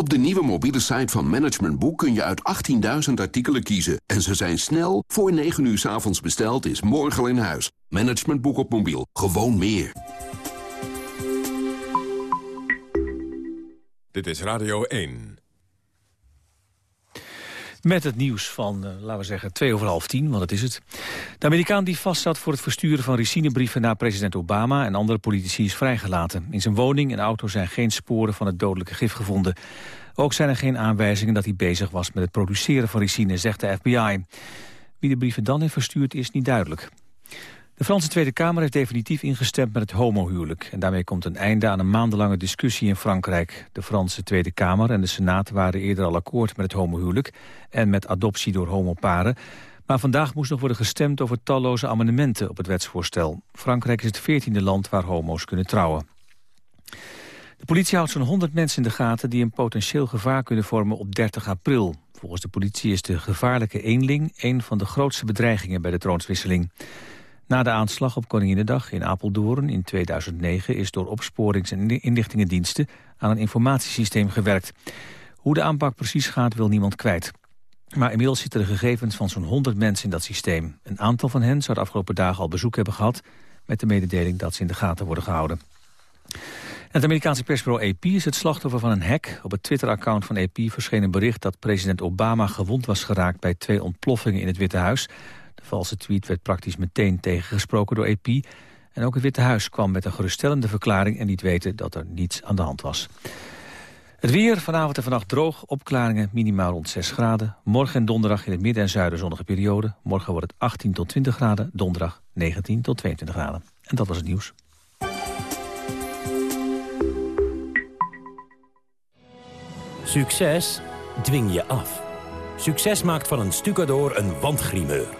Op de nieuwe mobiele site van Management Boek kun je uit 18.000 artikelen kiezen. En ze zijn snel, voor 9 uur s avonds besteld, is morgen al in huis. Management Boek op mobiel, gewoon meer. Dit is Radio 1. Met het nieuws van, uh, laten we zeggen, twee over half tien, want dat is het. De Amerikaan die vastzat voor het versturen van ricinebrieven naar president Obama en andere politici is vrijgelaten. In zijn woning en auto zijn geen sporen van het dodelijke gif gevonden. Ook zijn er geen aanwijzingen dat hij bezig was met het produceren van ricine, zegt de FBI. Wie de brieven dan heeft verstuurd is niet duidelijk. De Franse Tweede Kamer heeft definitief ingestemd met het homohuwelijk. En daarmee komt een einde aan een maandenlange discussie in Frankrijk. De Franse Tweede Kamer en de Senaat waren eerder al akkoord met het homohuwelijk... en met adoptie door homoparen. Maar vandaag moest nog worden gestemd over talloze amendementen op het wetsvoorstel. Frankrijk is het veertiende land waar homo's kunnen trouwen. De politie houdt zo'n 100 mensen in de gaten die een potentieel gevaar kunnen vormen op 30 april. Volgens de politie is de gevaarlijke eenling een van de grootste bedreigingen bij de troonswisseling. Na de aanslag op Koninginnedag in Apeldoorn in 2009 is door opsporings- en inlichtingendiensten aan een informatiesysteem gewerkt. Hoe de aanpak precies gaat wil niemand kwijt. Maar inmiddels zitten de gegevens van zo'n 100 mensen in dat systeem. Een aantal van hen zou de afgelopen dagen al bezoek hebben gehad... met de mededeling dat ze in de gaten worden gehouden. Het Amerikaanse persbureau AP is het slachtoffer van een hack. Op het Twitter-account van AP verscheen een bericht dat president Obama gewond was geraakt... bij twee ontploffingen in het Witte Huis... De valse tweet werd praktisch meteen tegengesproken door EP. En ook het Witte Huis kwam met een geruststellende verklaring... en liet weten dat er niets aan de hand was. Het weer, vanavond en vannacht droog, opklaringen, minimaal rond 6 graden. Morgen en donderdag in het midden en zuiden zonnige periode. Morgen wordt het 18 tot 20 graden, donderdag 19 tot 22 graden. En dat was het nieuws. Succes dwing je af. Succes maakt van een stucador een wandgrimeur.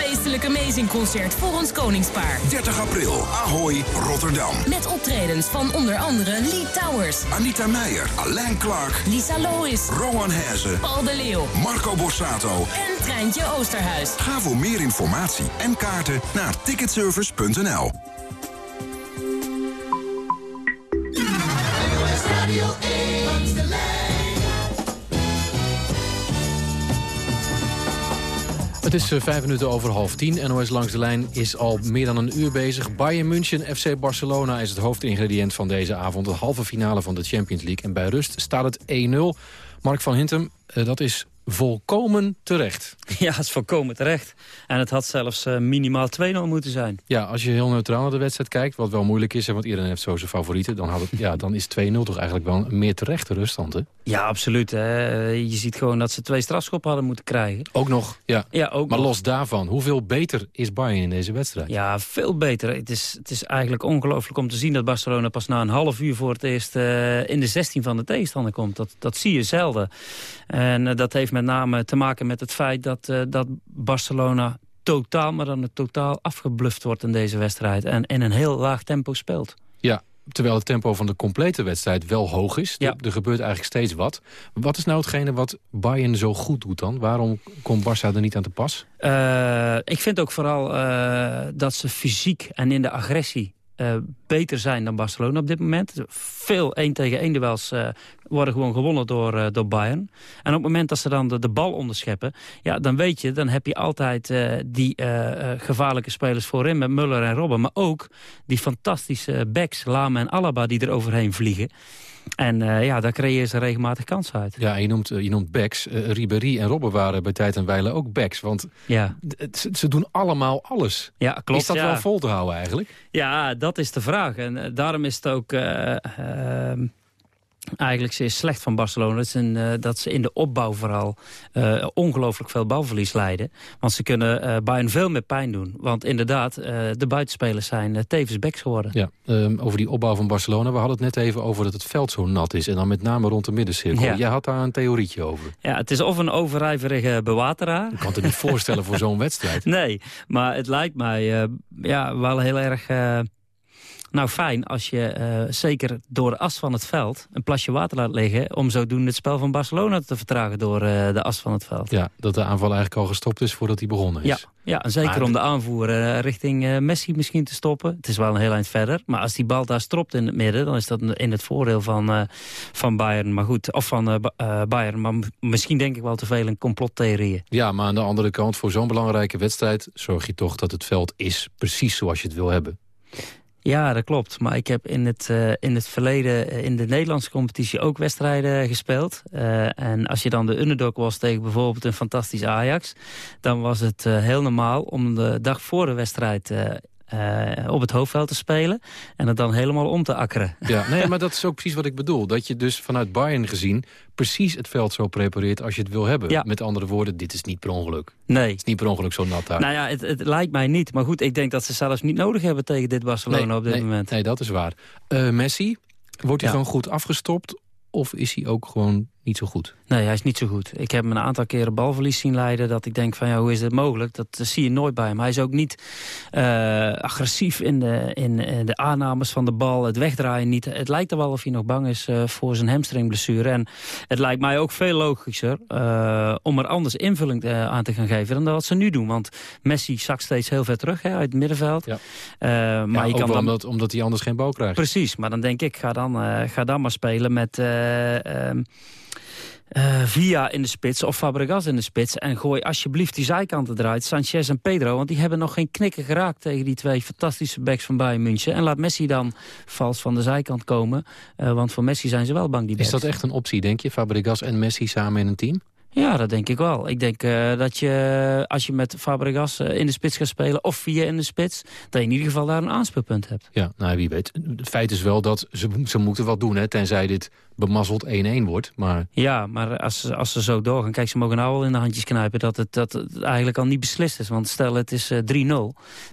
feestelijke Amazing-concert voor ons koningspaar. 30 april, Ahoy, Rotterdam. Met optredens van onder andere Lee Towers, Anita Meijer, Alain Clark, Lisa Lois, Rowan Hezen, Paul de Leeuw Marco Borsato. en Treintje Oosterhuis. Ga voor meer informatie en kaarten naar ticketservice.nl. Het is eh, vijf minuten over half tien. NOS Langs de Lijn is al meer dan een uur bezig. Bayern München, FC Barcelona is het hoofdingrediënt van deze avond. De halve finale van de Champions League. En bij rust staat het 1-0. Mark van Hintem, eh, dat is volkomen terecht. [LAUGHS] Ja, het is volkomen terecht. En het had zelfs eh, minimaal 2-0 moeten zijn. Ja, als je heel neutraal naar de wedstrijd kijkt, wat wel moeilijk is... hè, want iedereen heeft zo zijn favorieten, dan, had het, ja, dan is 2-0 toch eigenlijk wel een meer terechte ruststand, hè? Ja, absoluut. Hè. Je ziet gewoon dat ze twee strafschoppen hadden moeten krijgen. Ook nog, ja. Ja, ook maar nog. los daarvan, hoeveel beter is Bayern in deze wedstrijd? Ja, veel beter. Het is, het is eigenlijk ongelooflijk om te zien dat Barcelona pas na een half uur voor het eerst eh, in de 16 van de tegenstander komt. Dat, dat zie je zelden. En eh, dat heeft met name te maken met het feit dat, eh, dat Barcelona totaal, maar dan totaal afgebluft wordt in deze wedstrijd. En in een heel laag tempo speelt. Ja, terwijl het tempo van de complete wedstrijd wel hoog is. Er, er gebeurt eigenlijk steeds wat. Wat is nou hetgene wat Bayern zo goed doet dan? Waarom komt Barça er niet aan te pas? Eh, ik vind ook vooral eh, dat ze fysiek en in de agressie eh, beter zijn dan Barcelona op dit moment. Veel 1 tegen 1 duels eh, worden gewoon gewonnen door, eh, door Bayern. En op het moment dat ze dan de, de bal onderscheppen... Ja, dan weet je, dan heb je altijd die gevaarlijke spelers voorin... met Muller en Robben, maar ook die fantastische backs... Lame en Alaba die er overheen vliegen. En eh, ja, daar creëer ze regelmatig kansen uit. Ja, je noemt, eh, je noemt backs. Eh, Ribéry en Robben waren bij tijd en wijle ook backs. Want Ja. ze, ze doen allemaal alles. Ja, klopt. Is dat ja. wel vol te houden eigenlijk? Ja, dat is de vraag. En daarom is het ook eigenlijk zeer slecht van Barcelona... Dat ze, in, eh, dat ze in de opbouw vooral eh, ongelooflijk veel balverlies leiden. Want ze kunnen eh Bayern veel meer pijn doen. Want inderdaad, de buitenspelers zijn tevens backs geworden. Ja, ehm, over die opbouw van Barcelona. We hadden het net even over dat het veld zo nat is. En dan met name rond de middencirkel. Ja. Jij had daar een theorietje over. Ja, het is of een overijverige bewateraar. Ik kan het niet voorstellen voor zo'n wedstrijd. [LAUGHS] Nee, maar het lijkt mij ja, wel heel erg nou, fijn als je eh, zeker door de as van het veld een plasje water laat liggen... om zodoende het spel van Barcelona te vertragen door eh, de as van het veld. Ja, dat de aanval eigenlijk al gestopt is voordat hij begonnen is. Ja, ja en zeker Maar om de aanvoer eh, richting Messi misschien te stoppen. Het is wel een heel eind verder. Maar als die bal daar stropt in het midden... dan is dat in het voordeel van, van Bayern. Maar goed, of van Ba- Bayern. Maar misschien denk ik wel te veel een complottheorieën. Ja, maar aan de andere kant, voor zo'n belangrijke wedstrijd... zorg je toch dat het veld is precies zoals je het wil hebben. Ja, dat klopt. Maar ik heb in het, eh, in het verleden eh, in de Nederlandse competitie ook wedstrijden gespeeld. Eh, en als je dan de underdog was tegen bijvoorbeeld een fantastisch Ajax... dan was het heel normaal om de dag voor de wedstrijd... eh, op het hoofdveld te spelen en het dan helemaal om te akkeren. Ja, [LAUGHS] nee, maar dat is ook precies wat ik bedoel. Dat je dus vanuit Bayern gezien precies het veld zo prepareert als je het wil hebben. Ja. Met andere woorden, dit is niet per ongeluk. Nee. Het is niet per ongeluk zo nat daar. Nou ja, het, het lijkt mij niet. Maar goed, ik denk dat ze zelfs niet nodig hebben tegen dit Barcelona nee, op dit nee, moment. Nee, dat is waar. Eh, Messi, wordt hij Ja. gewoon goed afgestopt? Of is hij ook gewoon niet zo goed? Nee, hij is niet zo goed. Ik heb hem een aantal keren balverlies zien leiden... dat ik denk van, ja, hoe is dit mogelijk? Dat zie je nooit bij hem. Hij is ook niet eh, agressief in de, in eh, de aannames van de bal. Het wegdraaien niet. Het lijkt er wel of hij nog bang is eh, voor zijn hamstringblessure. En het lijkt mij ook veel logischer... eh, om er anders invulling aan te gaan geven dan wat ze nu doen. Want Messi zakt steeds heel ver terug hè, uit het middenveld. Ja. Maar je kan dan... omdat, omdat hij anders geen bal krijgt. Precies, maar dan denk ik, ga dan, ga dan maar spelen met eh, eh, Via in de spits of Fabregas in de spits. En gooi alsjeblieft die zijkanten eruit, Sanchez en Pedro. Want die hebben nog geen knikken geraakt tegen die twee fantastische backs van Bayern München. En laat Messi dan vals van de zijkant komen. eh, want voor Messi zijn ze wel bang, die backs. Is dat echt een optie, denk je? Fabregas en Messi samen in een team? Ja, dat denk ik wel. Ik denk uh, dat je, als je met Fabregas uh, in de spits gaat spelen... of via in de spits, dat je in ieder geval daar een aanspeelpunt hebt. Ja, nou wie weet. Het feit is wel dat ze, ze moeten wat doen, hè, tenzij dit bemazzeld 1-1 wordt. Maar... Ja, maar als, als ze zo doorgaan... Kijk, ze mogen nou al in de handjes knijpen dat het, dat het eigenlijk al niet beslist is. Want stel het is uh, 3-0,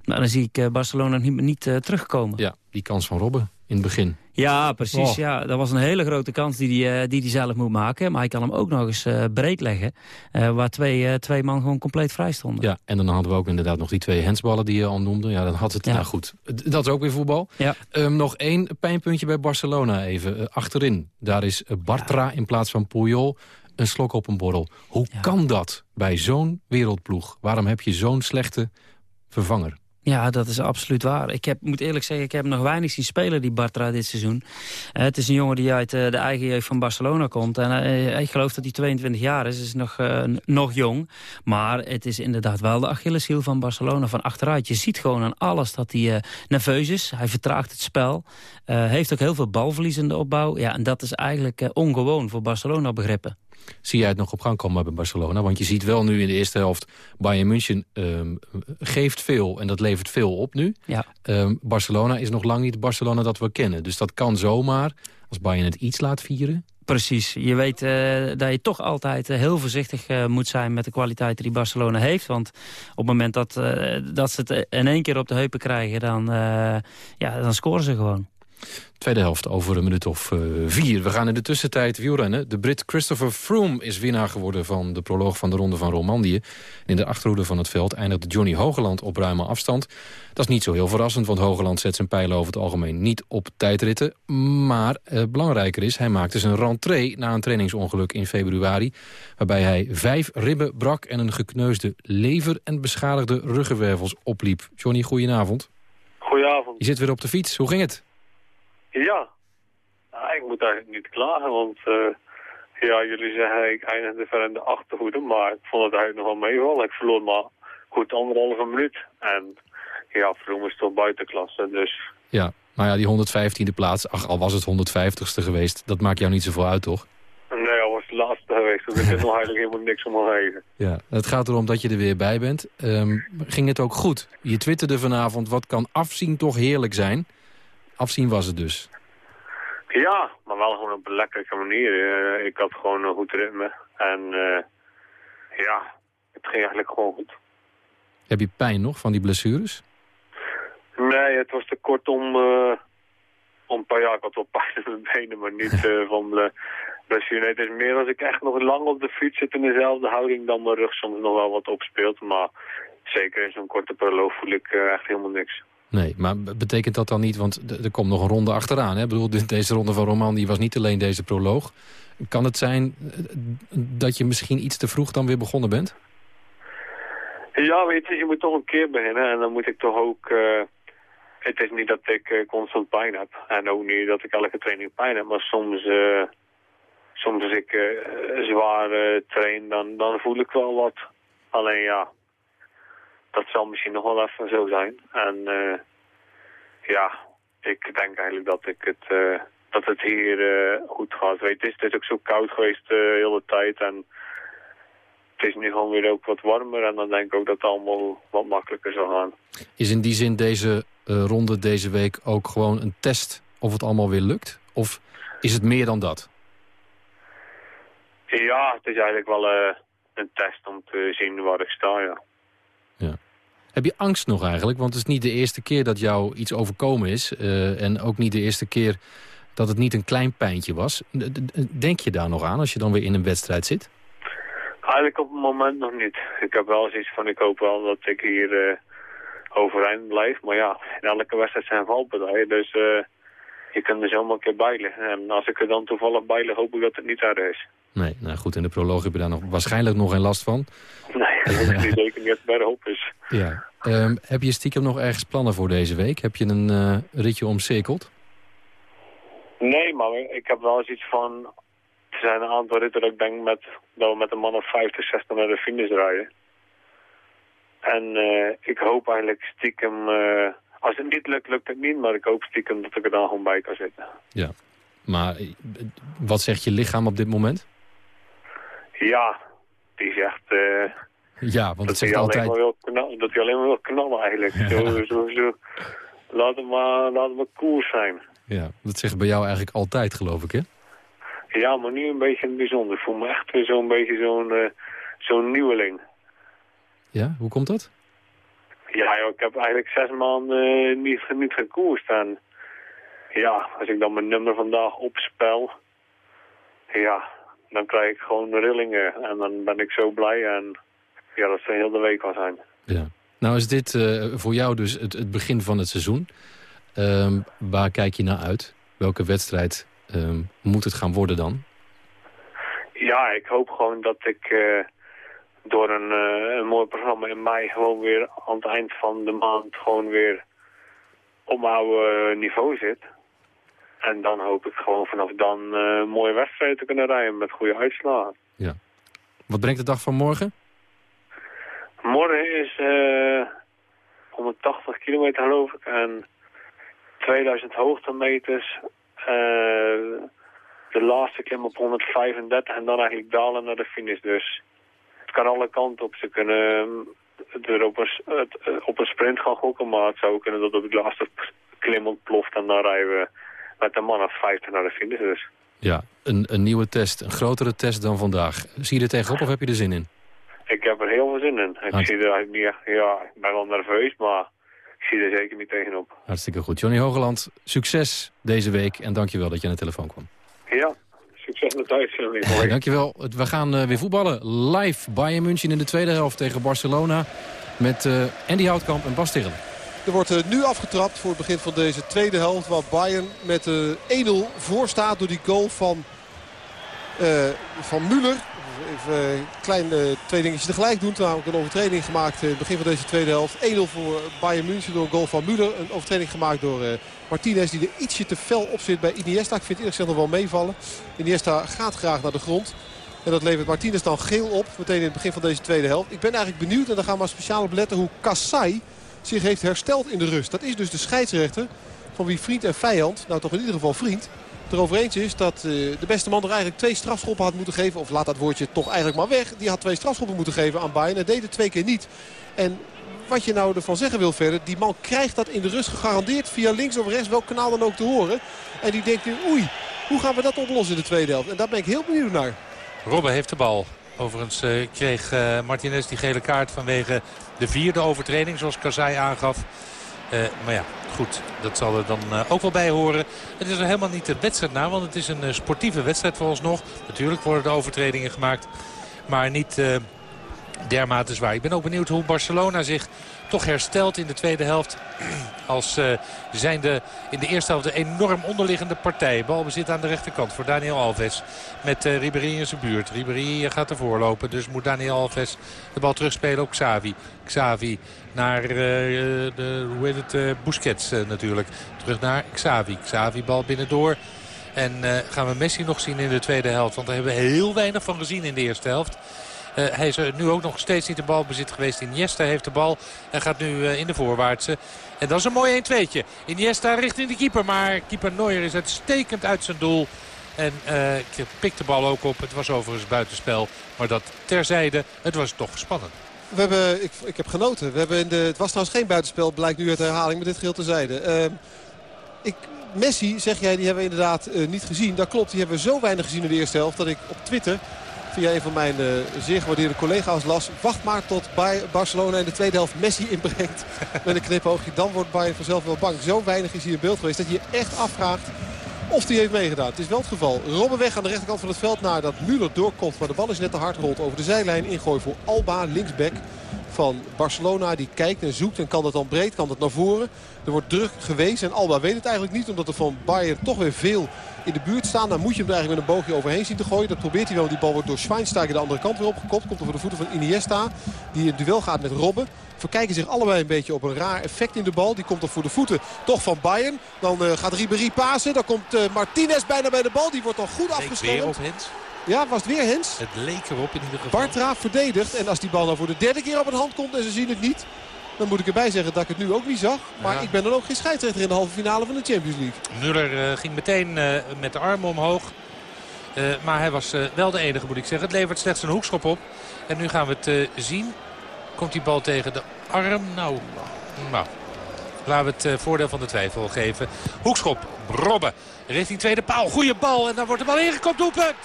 maar dan zie ik Barcelona niet, niet terugkomen. Ja, die kans van Robben in het begin. Ja, precies. Oh. Ja, dat was een hele grote kans die hij die, die, die zelf moet maken. Maar hij kan hem ook nog eens uh, breed leggen. Uh, waar twee, uh, twee man gewoon compleet vrij stonden. Ja, en dan hadden we ook inderdaad nog die twee hensballen die je al noemde. Ja, dan had het... Ja. Nou goed, dat is ook weer voetbal. Ja. Um, nog één pijnpuntje bij Barcelona even. achterin, daar is Bartra in plaats van Puyol een slok op een borrel. Hoe ja. kan dat bij zo'n wereldploeg? Waarom heb je zo'n slechte vervanger? Ja, dat is absoluut waar. Ik heb, moet eerlijk zeggen, ik heb nog weinig zien spelen, die Bartra, dit seizoen. Uh, het is een jongen die uit uh, de eigen jeugd van Barcelona komt. En uh, ik geloof dat hij 22 jaar is, is nog, nog jong. Maar het is inderdaad wel de Achilleshiel van Barcelona van achteruit. Je ziet gewoon aan alles dat hij nerveus is. Hij vertraagt het spel. heeft ook heel veel balverlies in de opbouw. Ja, en dat is eigenlijk ongewoon voor Barcelona-begrippen zie jij het nog op gang komen bij Barcelona? Want je ziet wel nu in de eerste helft... Bayern München um, geeft veel en dat levert veel op nu. Ja. Um, Barcelona is nog lang niet het Barcelona dat we kennen. Dus dat kan zomaar, als Bayern het iets laat vieren... Precies. Je weet uh, dat je toch altijd uh, heel voorzichtig uh, moet zijn met de kwaliteiten die Barcelona heeft. Want op het moment dat, dat ze het in één keer op de heupen krijgen, dan, ja, dan scoren ze gewoon. Tweede helft over een minuut of uh, vier. We gaan in de tussentijd wielrennen. De Brit Christopher Froome is winnaar geworden van de proloog van de Ronde van Romandie. In de achterhoede van het veld eindigde Johnny Hogeland op ruime afstand. Dat is niet zo heel verrassend, want Hogeland zet zijn pijlen over het algemeen niet op tijdritten. Maar uh, belangrijker is, hij maakte zijn rentree na een trainingsongeluk in februari. Waarbij hij vijf ribben brak en een gekneusde lever en beschadigde ruggenwervels opliep. Johnny, goedenavond. Goedenavond. Je zit weer op de fiets. Hoe ging het? Ja, nou, ik moet eigenlijk niet klagen, want uh, ja, jullie zeggen ik eindigde ver in de achterhoede, maar ik vond het eigenlijk nog wel meevallen. Ik verloor maar goed anderhalve minuut en ja, Vroom is toch buitenklasse, dus... Ja, maar ja, die 115e plaats, ach, al was het 150ste geweest, dat maakt jou niet zoveel uit, toch? Nee, al was het laatste geweest, dus ik heb nog [LAUGHS] eigenlijk helemaal niks om te geven. Ja, het gaat erom dat je er weer bij bent. Um, ging het ook goed? Je twitterde vanavond, wat kan afzien toch heerlijk zijn? Afzien was het dus. Ja, maar wel gewoon op een lekkere manier. Uh, ik had gewoon een goed ritme. En uh, ja, het ging eigenlijk gewoon goed. Heb je pijn nog van die blessures? Nee, het was te kort om... Uh, om een paar jaar, ik had wel pijn in mijn benen, maar niet [LAUGHS] van de blessure. Nee, het is meer als ik echt nog lang op de fiets zit in dezelfde houding... dan mijn rug soms nog wel wat opspeelt. Maar zeker in zo'n korte proloog voel ik echt helemaal niks. Nee, maar betekent dat dan niet, want er komt nog een ronde achteraan. Hè? Ik bedoel, deze ronde van Roman die was niet alleen deze proloog. Kan het zijn eh, dat je misschien iets te vroeg dan weer begonnen bent? Ja, weet je, je moet toch een keer beginnen. En dan moet ik toch ook... Uh, het is niet dat ik uh, constant pijn heb. En ook niet dat ik elke training pijn heb. Maar soms, soms als ik zwaar train, dan, dan voel ik wel wat. Alleen ja, dat zal misschien nog wel even zo zijn. En uh, ja, ik denk eigenlijk dat, ik het, uh, dat het hier uh, goed gaat. Weet, het, is, het is ook zo koud geweest de hele tijd en het is nu gewoon weer ook wat warmer. En dan denk ik ook dat het allemaal wat makkelijker zal gaan. Is in die zin deze ronde deze week ook gewoon een test of het allemaal weer lukt? Of is het meer dan dat? Ja, het is eigenlijk wel een test om te zien waar ik sta. Ja. Heb je angst nog eigenlijk? Want het is niet de eerste keer dat jou iets overkomen is. Uh, en ook niet de eerste keer dat het niet een klein pijntje was. Denk je daar nog aan als je dan weer in een wedstrijd zit? Eigenlijk op het moment nog niet. Ik heb wel zoiets van, ik hoop wel dat ik hier uh, overeind blijf. Maar ja, in elke wedstrijd zijn valpartijen. Dus uh, je kunt er zomaar een keer bij liggen. En als ik er dan toevallig bij lig, hoop ik dat het niet uit is. Nee, nou goed, in de proloog heb je daar nog waarschijnlijk nog geen last van. Nee, [LAUGHS] dat is niet [LAUGHS] zeker niet bij de hoop is. Ja. Um, heb je stiekem nog ergens plannen voor deze week? Heb je een uh, ritje omcirkeld? Nee, maar ik heb wel eens iets van... Er zijn een aantal ritten dat ik denk met, dat we met een man of 50, 60 naar de finish rijden. En uh, ik hoop eigenlijk stiekem... Uh, als het niet lukt, lukt het niet. Maar ik hoop stiekem dat ik er dan gewoon bij kan zitten. Ja, maar wat zegt je lichaam op dit moment? Ja, die zegt... Ja, want het dat, alleen altijd... maar knallen, dat hij alleen maar wil knallen eigenlijk. Zo, zo, zo. Laat het maar, laat het maar koers zijn. Ja, dat zegt bij jou eigenlijk altijd, geloof ik, hè? Ja, maar nu een beetje bijzonder. Ik voel me echt weer zo'n beetje zo'n eh, zo'n nieuweling. Ja, hoe komt dat? Ja, joh, ik heb eigenlijk zes maanden eh, niet, niet gekoerst. En ja, als ik dan mijn nummer vandaag opspel, ja, dan krijg ik gewoon rillingen. En dan ben ik zo blij en ja, dat zal heel de week al zijn. Nou is dit eh, voor jou dus het, het begin van het seizoen. Ehm, waar kijk je naar uit? Welke wedstrijd ehm, moet het gaan worden dan? Ja, ik hoop gewoon dat ik eh, door een, eh, een mooi programma in mei gewoon weer aan het eind van de maand gewoon weer op mijn oude niveau zit. En dan hoop ik gewoon vanaf dan mooie wedstrijden te kunnen rijden met goede uitslagen. Wat brengt de dag van morgen? Morgen is eh 180 kilometer geloof ik en 2000 hoogtemeters. eh de laatste klim op 135 en dan eigenlijk dalen naar de finish. Dus het kan alle kanten op. Ze kunnen eh, er op een, eh, op een sprint gaan gokken, maar het zou kunnen dat op de laatste klim ontploft en dan rijden we met de man af 50 naar de finish. Dus Ja, een, een nieuwe test. Een grotere test dan vandaag. Zie je er tegenop of heb je er zin in? Ik heb er heel veel zin in. Ik zie er niet ja, ik ben wel nerveus, maar ik zie er zeker niet tegenop. Hartstikke goed. Johnny Hogeland, succes deze week. En dankjewel dat je aan de telefoon kwam. Ja, succes met de uitzending. [LAUGHS] Dankjewel. We gaan eh, weer voetballen. Live Bayern München in de tweede helft tegen Barcelona. Met eh, Andy Houtkamp en Bas Tirren. Er wordt eh, nu afgetrapt voor het begin van deze tweede helft. Waar Bayern met eh 1-0 voor staat door die goal van, eh van Müller. Even eh, klein eh, twee dingetjes tegelijk doen. Namelijk een overtreding gemaakt eh, in het begin van deze tweede helft. 1-0 voor Bayern München door een goal van Müller. Een overtreding gemaakt door eh, Martinez die er ietsje te fel op zit bij Iniesta. Ik vind eerlijk gezegd nog wel meevallen. Iniesta gaat graag naar de grond. En dat levert Martinez dan geel op. Meteen in het begin van deze tweede helft. Ik ben eigenlijk benieuwd en daar gaan we maar speciaal op letten hoe Kassai zich heeft hersteld in de rust. Dat is dus de scheidsrechter van wie vriend en vijand, nou toch in ieder geval vriend, erover eens is dat eh, de beste man er eigenlijk twee strafschoppen had moeten geven. Of laat dat woordje toch eigenlijk maar weg. Die had twee strafschoppen moeten geven aan Bayern en deed het twee keer niet. En wat je nou ervan zeggen wil verder, die man krijgt dat in de rust gegarandeerd via links of rechts, welk kanaal dan ook te horen. En die denkt nu, oei, hoe gaan we dat oplossen in de tweede helft? En daar ben ik heel benieuwd naar. Robben heeft de bal. Overigens eh, kreeg eh, Martinez die gele kaart vanwege de vierde overtreding zoals Kazai aangaf. Eh, maar ja, goed, dat zal er dan eh, ook wel bij horen. Het is er helemaal niet de wedstrijd na, want het is een eh, sportieve wedstrijd vooralsnog. Natuurlijk worden er overtredingen gemaakt, maar niet dermate zwaar. Ik ben ook benieuwd hoe Barcelona zich toch herstelt in de tweede helft. [CLEARS THROAT] Als uh, zijnde in de eerste helft een enorm onderliggende partij. Balbezit aan de rechterkant voor Daniel Alves. Met uh, in zijn buurt. Ribéry gaat ervoor lopen. Dus moet Daniel Alves de bal terugspelen op Xavi. Xavi naar de, hoe heet het, Busquets natuurlijk. Terug naar Xavi. Xavi bal binnendoor. En gaan we Messi nog zien in de tweede helft. Want daar hebben we heel weinig van gezien in de eerste helft. Uh, hij is er nu ook nog steeds niet de balbezit geweest. Iniesta heeft de bal en gaat nu uh, in de voorwaartse. En dat is een mooi 1-2'tje. Iniesta richting de keeper. Maar keeper Neuer is uitstekend uit zijn doel. En uh, pikt de bal ook op. Het was overigens buitenspel. Maar dat terzijde. Het was toch spannend. We hebben, ik, ik heb genoten. We hebben in de, het was trouwens geen buitenspel. Blijkt nu uit herhaling. Maar dit geheel terzijde. Ehm, ik, Messi, zeg jij, die hebben we inderdaad niet gezien. Dat klopt. Die hebben we zo weinig gezien in de eerste helft. Dat ik op Twitter via een van mijn uh, zeer gewaardeerde collega's las. Wacht maar tot Barcelona in de tweede helft Messi inbrengt. [LAUGHS] Met een knipoogje. Dan wordt Bayern vanzelf wel bang. Zo weinig is hij in beeld geweest dat je je echt afvraagt of hij heeft meegedaan. Het is wel het geval. Robben weg aan de rechterkant van het veld naar dat Müller doorkomt. Maar de bal is net te hard rolt over de zijlijn. Ingooi voor Alba, linksback van Barcelona. Die kijkt en zoekt en kan dat dan breed, kan dat naar voren. Er wordt druk gewezen en Alba weet het eigenlijk niet. Omdat er van Bayern toch weer veel in de buurt staan. Dan moet je hem er eigenlijk met een boogje overheen zien te gooien. Dat probeert hij wel. Die bal wordt door Schweinsteiger de andere kant weer opgekopt. Komt er voor de voeten van Iniesta. Die in het duel gaat met Robben. Verkijken zich allebei een beetje op een raar effect in de bal. Die komt er voor de voeten toch van Bayern. Dan uh, gaat Ribéry pasen. Dan komt uh, Martinez bijna bij de bal. Die wordt dan goed afgeschermd. Ja, was het weer Hens? Het leek erop in ieder geval. Bartra verdedigt. En als die bal nou voor de derde keer op een hand komt en ze zien het niet... Dan moet ik erbij zeggen dat ik het nu ook niet zag. Maar ja. ik ben dan ook geen scheidsrechter in de halve finale van de Champions League. Muller uh, ging meteen uh, met de armen omhoog. Uh, maar hij was wel de enige moet ik zeggen. Het levert slechts een hoekschop op. En nu gaan we het zien. Komt die bal tegen de arm? Nou, nou. Laten we het voordeel van de twijfel geven. Hoekschop, Robben. Richting tweede paal. Goede bal. En dan wordt de bal ingekopt. Doelpunt.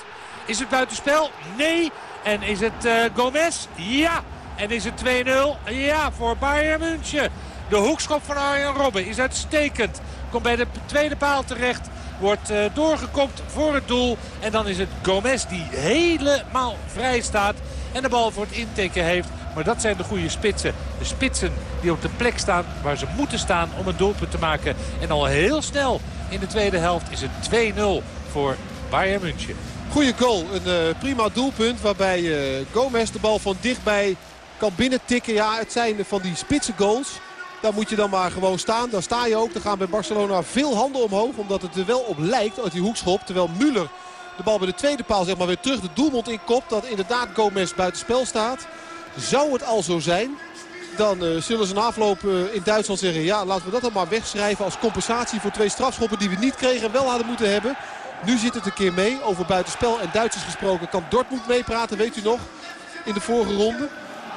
Is het buitenspel? Nee. En is het Gomez? Ja. En is het 2-0? Ja, voor Bayern München. De hoekschop van Arjen Robben is uitstekend. Komt bij de tweede paal terecht. Wordt uh, doorgekopt voor het doel. En dan is het Gomez die helemaal vrij staat. En de bal voor het intikken heeft. Maar dat zijn de goede spitsen. De spitsen die op de plek staan waar ze moeten staan om een doelpunt te maken. En al heel snel in de tweede helft is het 2-0 voor Bayern München. Goeie goal. Een uh, prima doelpunt waarbij uh, Gomez de bal van dichtbij kan binnentikken. Ja, het zijn van die spitse goals. Daar moet je dan maar gewoon staan. Dan sta je ook. Dan gaan bij Barcelona veel handen omhoog. Omdat het er wel op lijkt uit die hoekschop. Terwijl Müller de bal bij de tweede paal zeg maar weer terug de doelmond in kop. Dat inderdaad Gomez buitenspel staat. Zou het al zo zijn. Dan uh, zullen ze na afloop uh, in Duitsland zeggen... ja, laten we dat dan maar wegschrijven als compensatie voor twee strafschoppen... die we niet kregen en wel hadden moeten hebben. Nu zit het een keer mee. Over buitenspel en Duitsers gesproken kan Dortmund meepraten, weet u nog. In de vorige ronde.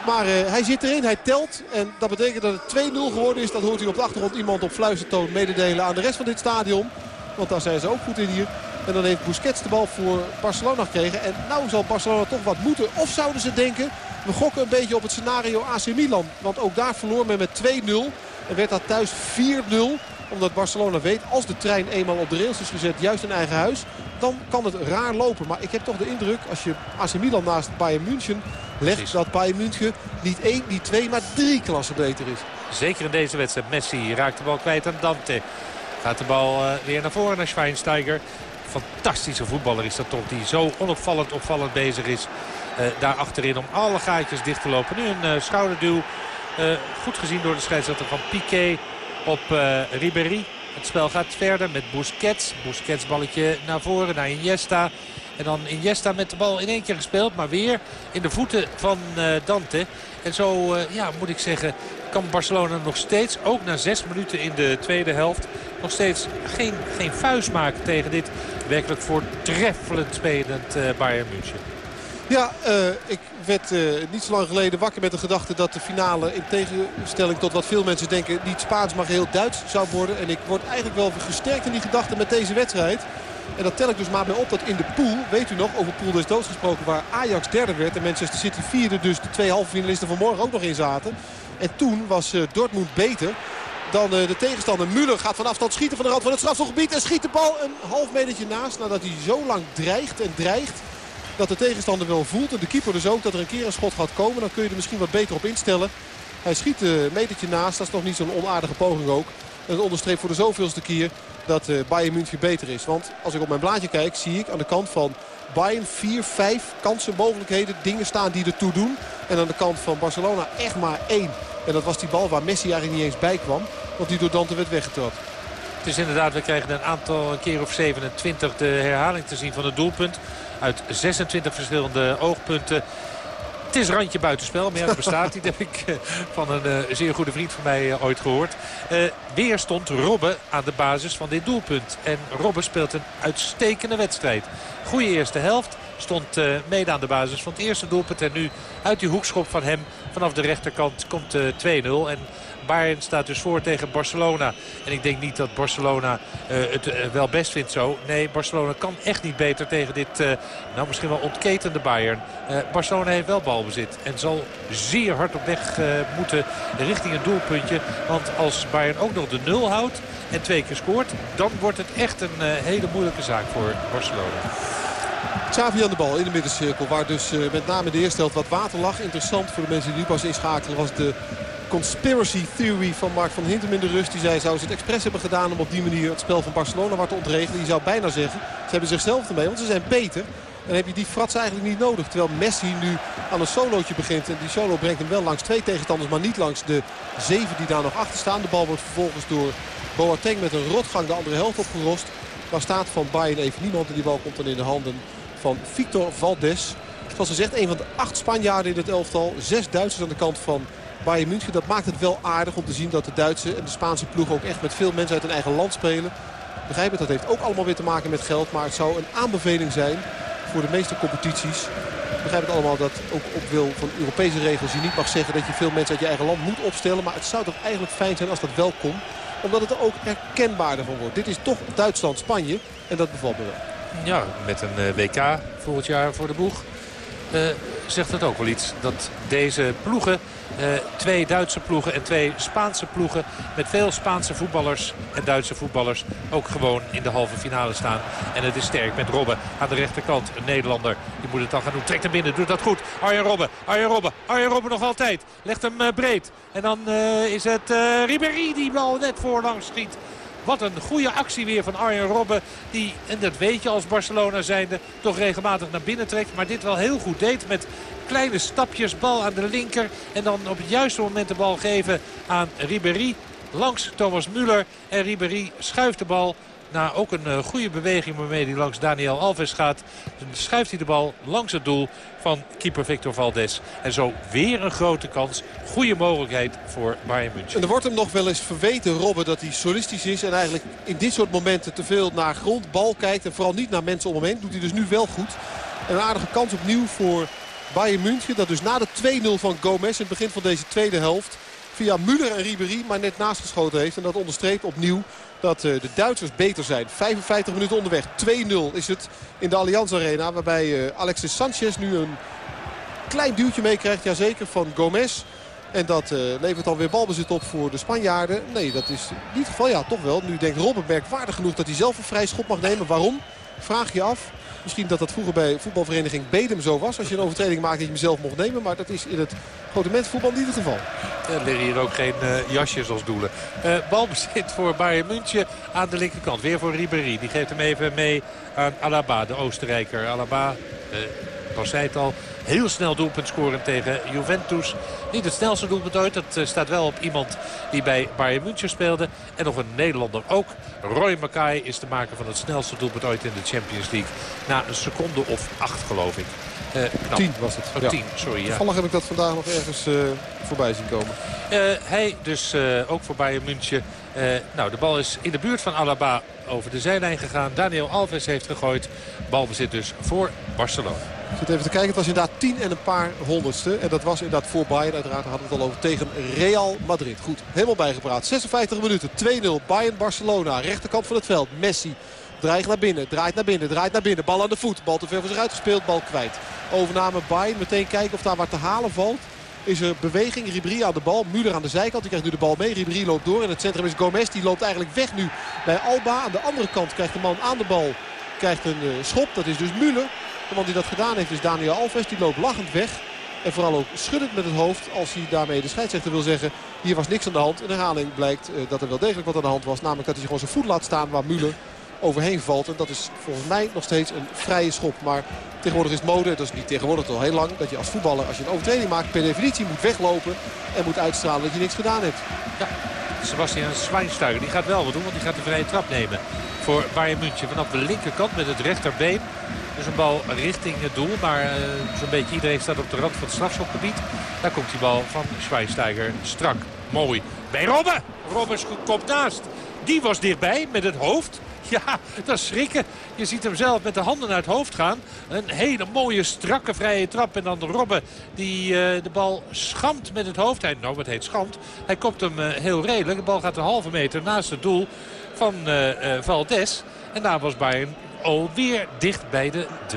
Maar uh, hij zit erin, hij telt. En dat betekent dat het 2-0 geworden is. Dat hoort u op de achtergrond iemand op fluistertoon mededelen aan de rest van dit stadion. Want daar zijn ze ook goed in hier. En dan heeft Busquets de bal voor Barcelona gekregen. En nou zal Barcelona toch wat moeten. Of zouden ze denken, we gokken een beetje op het scenario AC Milan. Want ook daar verloor men met 2-0. En werd dat thuis 4-0 omdat Barcelona weet, als de trein eenmaal op de rails is gezet, juist in eigen huis, dan kan het raar lopen. Maar ik heb toch de indruk, als je AC Milan naast Bayern München legt, dat Bayern München niet één, niet twee, maar drie klassen beter is. Zeker in deze wedstrijd. Messi raakt de bal kwijt aan Dante. Gaat de bal uh, weer naar voren naar Schweinsteiger. Fantastische voetballer is dat toch, die zo onopvallend opvallend bezig is. Uh, daar achterin om alle gaatjes dicht te lopen. Nu een uh, schouderduw. goed gezien door de scheidsrechter van Piqué op Ribéry. Het spel gaat verder met Busquets. Busquets balletje naar voren, naar Iniesta. En dan Iniesta met de bal in één keer gespeeld. Maar weer in de voeten van uh, Dante. En zo, uh, ja, moet ik zeggen, kan Barcelona nog steeds, ook na zes minuten in de tweede helft... nog steeds geen, geen vuist maken tegen dit werkelijk voortreffelijk spelend Bayern München. Ja, ik werd uh, niet zo lang geleden wakker met de gedachte dat de finale in tegenstelling tot wat veel mensen denken niet Spaans maar heel Duits zou worden. En ik word eigenlijk wel gesterkt in die gedachte met deze wedstrijd. En dat tel ik dus maar bij op dat in de pool, weet u nog, over pool des doods gesproken, waar Ajax derde werd en Manchester City vierde, dus de twee halve finalisten van morgen ook nog in zaten. En toen was uh, Dortmund beter dan uh, de tegenstander. Müller gaat van afstand schieten van de rand van het strafselgebied en schiet de bal een half metertje naast nadat hij zo lang dreigt en dreigt dat de tegenstander wel voelt. En de keeper dus ook dat er een keer een schot gaat komen. Dan kun je er misschien wat beter op instellen. Hij schiet een metertje naast. Dat is nog niet zo'n onaardige poging ook. En het onderstreept voor de zoveelste keer dat uh, Bayern München beter is. Want als ik op mijn blaadje kijk zie ik aan de kant van Bayern 4, 5 kansen, mogelijkheden, dingen staan die ertoe doen. En aan de kant van Barcelona echt maar één. En dat was die bal waar Messi eigenlijk niet eens bij kwam. Want die door Dante werd weggetrapt. Is inderdaad, we krijgen een aantal, een keer of 27 de herhaling te zien van het doelpunt uit 26 verschillende oogpunten. Het is randje buitenspel, dat bestaat [LAUGHS] niet. heb ik eh, van een uh, zeer goede vriend van mij uh, ooit gehoord. Uh, weer stond Robben aan de basis van dit doelpunt. En Robben speelt een uitstekende wedstrijd. Goede eerste helft. Stond mede aan de basis van het eerste doelpunt. En nu uit die hoekschop van hem vanaf de rechterkant komt 2-0. En Bayern staat dus voor tegen Barcelona. En ik denk niet dat Barcelona uh, het uh, wel best vindt zo. Nee, Barcelona kan echt niet beter tegen dit, uh, nou misschien wel ontketende Bayern. Barcelona heeft wel balbezit. En zal zeer hard op weg moeten richting een doelpuntje. Want als Bayern ook nog de nul houdt en twee keer scoort... dan wordt het echt een hele moeilijke zaak voor Barcelona. Xavi aan de bal in de middencirkel. Waar dus met name de eerste helft wat water lag. Interessant voor de mensen die nu pas inschakelen was de conspiracy theory van Mark van Hintem in de rust. Die zei, zou ze het expres hebben gedaan om op die manier het spel van Barcelona wat te ontregelen. Je zou bijna zeggen, ze hebben zichzelf ermee, want ze zijn beter. Dan heb je die frats eigenlijk niet nodig. Terwijl Messi nu aan een solootje begint. En die solo brengt hem wel langs twee tegenstanders, maar niet langs de zeven die daar nog achter staan. De bal wordt vervolgens door Boateng met een rotgang de andere helft opgerost. Daar staat van Bayern even niemand en die bal komt dan in de handen van Victor Valdes. Zoals gezegd, een van de acht Spanjaarden in het elftal. Zes Duitsers aan de kant van Bayern München. Dat maakt het wel aardig om te zien dat de Duitse en de Spaanse ploeg ook echt met veel mensen uit hun eigen land spelen. begrijp het, dat heeft ook allemaal weer te maken met geld. Maar het zou een aanbeveling zijn voor de meeste competities. Begrijp het allemaal dat ook op wil van Europese regels je niet mag zeggen dat je veel mensen uit je eigen land moet opstellen. Maar het zou toch eigenlijk fijn zijn als dat wel kon. Omdat het er ook herkenbaarder van wordt. Dit is toch Duitsland-Spanje en dat bevalt me wel. Ja, met een eh, WK volgend jaar voor de boeg. Uh, zegt het ook wel iets dat deze ploegen twee Duitse ploegen en twee Spaanse ploegen... met veel Spaanse voetballers en Duitse voetballers ook gewoon in de halve finale staan. En het is sterk met Robben aan de rechterkant. Een Nederlander, die moet het dan gaan doen. Trekt hem binnen, doet dat goed. Arjen Robben, Arjen Robben, Arjen Robben nog altijd. Legt hem uh, breed. En dan uh, is het Ribéry die bal net voorlangs schiet. Wat een goede actie weer van Arjen Robben. Die, en dat weet je als Barcelona zijnde, toch regelmatig naar binnen trekt. Maar dit wel heel goed deed met kleine stapjes. Bal aan de linker. En dan op het juiste moment de bal geven aan Ribéry. Langs Thomas Müller. En Ribéry schuift de bal na ook een uh, goede beweging waarmee hij langs Daniel Alves gaat. Schuift hij de bal langs het doel van keeper Victor Valdes. En zo weer een grote kans. Goede mogelijkheid voor Bayern München. En er wordt hem nog wel eens verweten, Robben, dat hij solistisch is. En eigenlijk in dit soort momenten te veel naar grond, bal kijkt. En vooral niet naar mensen om hem heen. Doet hij dus nu wel goed. En een aardige kans opnieuw voor Bayern München. Dat dus na de 2-0 van Gomez in het begin van deze tweede helft via Müller en Ribéry maar net naast geschoten heeft. En dat onderstreept opnieuw dat eh, de Duitsers beter zijn. 55 minuten onderweg. 2-0 is het in de Allianz Arena. Waarbij eh, Alexis Sanchez nu een klein duwtje meekrijgt. Jazeker van Gomez. En dat uh, levert alweer balbezit op voor de Spanjaarden. Nee, dat is niet het geval. Ja, toch wel. Nu denkt Robben waardig genoeg dat hij zelf een vrij schop mag nemen. Waarom? Vraag je af. Misschien dat dat vroeger bij voetbalvereniging Bedem zo was. Als je een overtreding maakt dat je hem zelf mocht nemen. Maar dat is in het grote voetbal niet het geval. Er liggen hier ook geen uh, jasjes als doelen. Uh, balbezit voor Bayern München aan de linkerkant. Weer voor Ribéry. Die geeft hem even mee aan Alaba, de Oostenrijker. Alaba, uh, was zei het al, heel snel doelpunt scoren tegen Juventus. Niet het snelste doelpunt ooit. Dat eh, staat wel op iemand die bij Bayern München speelde. En nog een Nederlander ook. Roy Mackay is de maker van het snelste doelpunt ooit in de Champions League. Na een seconde of acht geloof ik. Uh, nou, tien was het. Oh, ja. tien, sorry. Ja. Toevallig heb ik dat vandaag nog ergens uh, voorbij zien komen. Uh, hij dus ook voor Bayern München. nou, de bal is in de buurt van Alaba over de zijlijn gegaan. Daniel Alves heeft gegooid. Balbezit dus voor Barcelona. Zit even te kijken. Het was inderdaad 10 en een paar honderdste. En dat was inderdaad voor Bayern. Uiteraard hadden we het al over tegen Real Madrid. Goed, helemaal bijgepraat. 56 minuten. 2-0. Bayern-Barcelona. Rechterkant van het veld. Messi. Dreigt naar binnen, draait naar binnen, draait naar binnen. Bal aan de voet, bal te ver voor zich uitgespeeld, bal kwijt. Overname Bayern, meteen kijken of daar wat te halen valt. Is er beweging, Ribéry aan de bal, Müller aan de zijkant. Die krijgt nu de bal mee, Ribéry loopt door. In het centrum is Gomez, die loopt eigenlijk weg nu bij Alba. Aan de andere kant krijgt de man aan de bal krijgt een uh, schop, dat is dus Müller. De man die dat gedaan heeft is Daniel Alves. Die loopt lachend weg. En vooral ook schuddend met het hoofd als hij daarmee de scheidsrechter wil zeggen... hier was niks aan de hand. In herhaling blijkt uh, dat er wel degelijk wat aan de hand was. Namelijk dat hij gewoon zijn voet laat staan waar Müller overheen valt. En dat is volgens mij nog steeds een vrije schop. Maar tegenwoordig is mode, dat is niet tegenwoordig al heel lang... dat je als voetballer, als je een overtreding maakt, per definitie moet weglopen... en moet uitstralen dat je niks gedaan hebt. Ja, Sebastian Schweinsteiger, die gaat wel wat doen, want die gaat de vrije trap nemen. Voor Bayern München vanaf de linkerkant met het rechterbeen. Dus een bal richting het doel. Maar uh, zo'n beetje iedereen staat op de rand van het strafschopgebied. Daar komt die bal van Schweinsteiger strak. Mooi. Bij Robben. Robben komt naast. Die was dichtbij met het hoofd. [LAUGHS] Ja, dat is schrikken. Je ziet hem zelf met de handen naar het hoofd gaan. Een hele mooie, strakke, vrije trap. En dan Robben die uh, de bal schamt met het hoofd. Hij, nou, wat heet schamt. Hij kopt hem uh, heel redelijk. De bal gaat een halve meter naast het doel van uh, Valdes. En daar was Bayern alweer dicht bij de 3-0.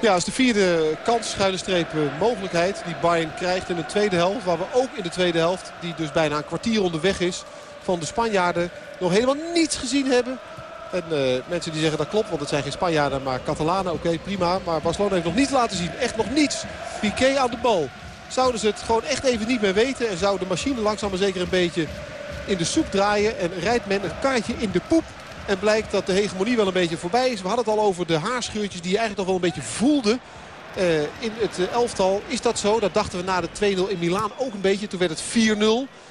Ja, is de vierde kans, schuine streep mogelijkheid die Bayern krijgt in de tweede helft. Waar we ook in de tweede helft, die dus bijna een kwartier onderweg is, van de Spanjaarden nog helemaal niets gezien hebben. En uh, mensen die zeggen dat klopt, want het zijn geen Spanjaarden, maar Catalanen. Oké, prima. Maar Barcelona heeft nog niets laten zien. Echt nog niets. Piqué aan de bal. Zouden ze het gewoon echt even niet meer weten. En zou de machine langzaam maar zeker een beetje in de soep draaien. En rijdt men een kaartje in de poep. En blijkt dat de hegemonie wel een beetje voorbij is. We hadden het al over de haarscheurtjes die je eigenlijk nog wel een beetje voelde. Uh, in het elftal is dat zo. Dat dachten we na de 2-0 in Milaan ook een beetje. Toen werd het 4-0.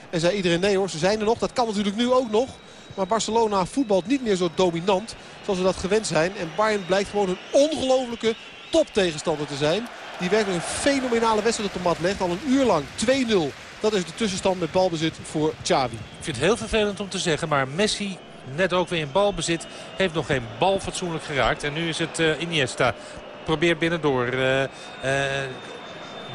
En zei iedereen nee hoor, ze zijn er nog. Dat kan natuurlijk nu ook nog. Maar Barcelona voetbalt niet meer zo dominant zoals we dat gewend zijn. En Bayern blijkt gewoon een ongelofelijke toptegenstander te zijn. Die werkelijk een fenomenale wedstrijd op de mat legt. Al een uur lang 2-0. Dat is de tussenstand met balbezit voor Xavi. Ik vind het heel vervelend om te zeggen, maar Messi net ook weer in balbezit. Heeft nog geen bal fatsoenlijk geraakt. En nu is het uh, Iniesta. Probeert binnendoor. Uh,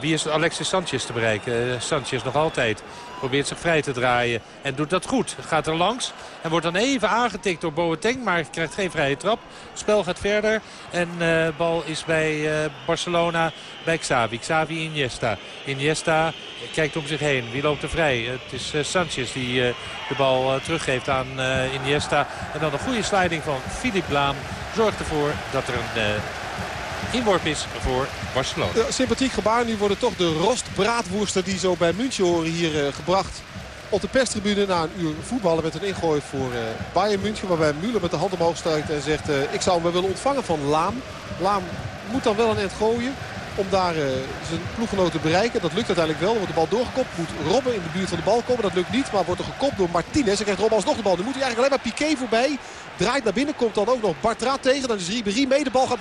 wie is Alexis Sanchez te bereiken? Sanchez nog altijd. Probeert zich vrij te draaien. En doet dat goed. Gaat er langs. En wordt dan even aangetikt door Boateng. Maar krijgt geen vrije trap. Het spel gaat verder. En uh, bal is bij uh, Barcelona. Bij Xavi. Xavi Iniesta. Iniesta kijkt om zich heen. Wie loopt er vrij? Het is uh, Sanchez die de bal teruggeeft aan Iniesta. En dan een goede sliding van Philippe Laam. Zorgt ervoor dat er een inworp is voor Barcelona. Sympathiek gebaar. Nu worden toch de rostbraadwoersten die zo bij München horen hier uh, gebracht. Op de perstribune na een uur voetballen met een ingooi voor uh, Bayern München. Waarbij Müller met de hand omhoog strijkt en zegt... Uh, ik zou hem willen ontvangen van Laam. Laam moet dan wel een end gooien om daar zijn ploeggenoot te bereiken. Dat lukt uiteindelijk wel. Wordt de bal doorgekopt. Moet Robben in de buurt van de bal komen. Dat lukt niet. Maar wordt er gekopt door Martinez. En krijgt Robben alsnog de bal. Nu moet hij eigenlijk alleen maar Piqué voorbij. Draait naar binnen. Komt dan ook nog Bartra tegen. Dan is Ribéry mee. De bal gaat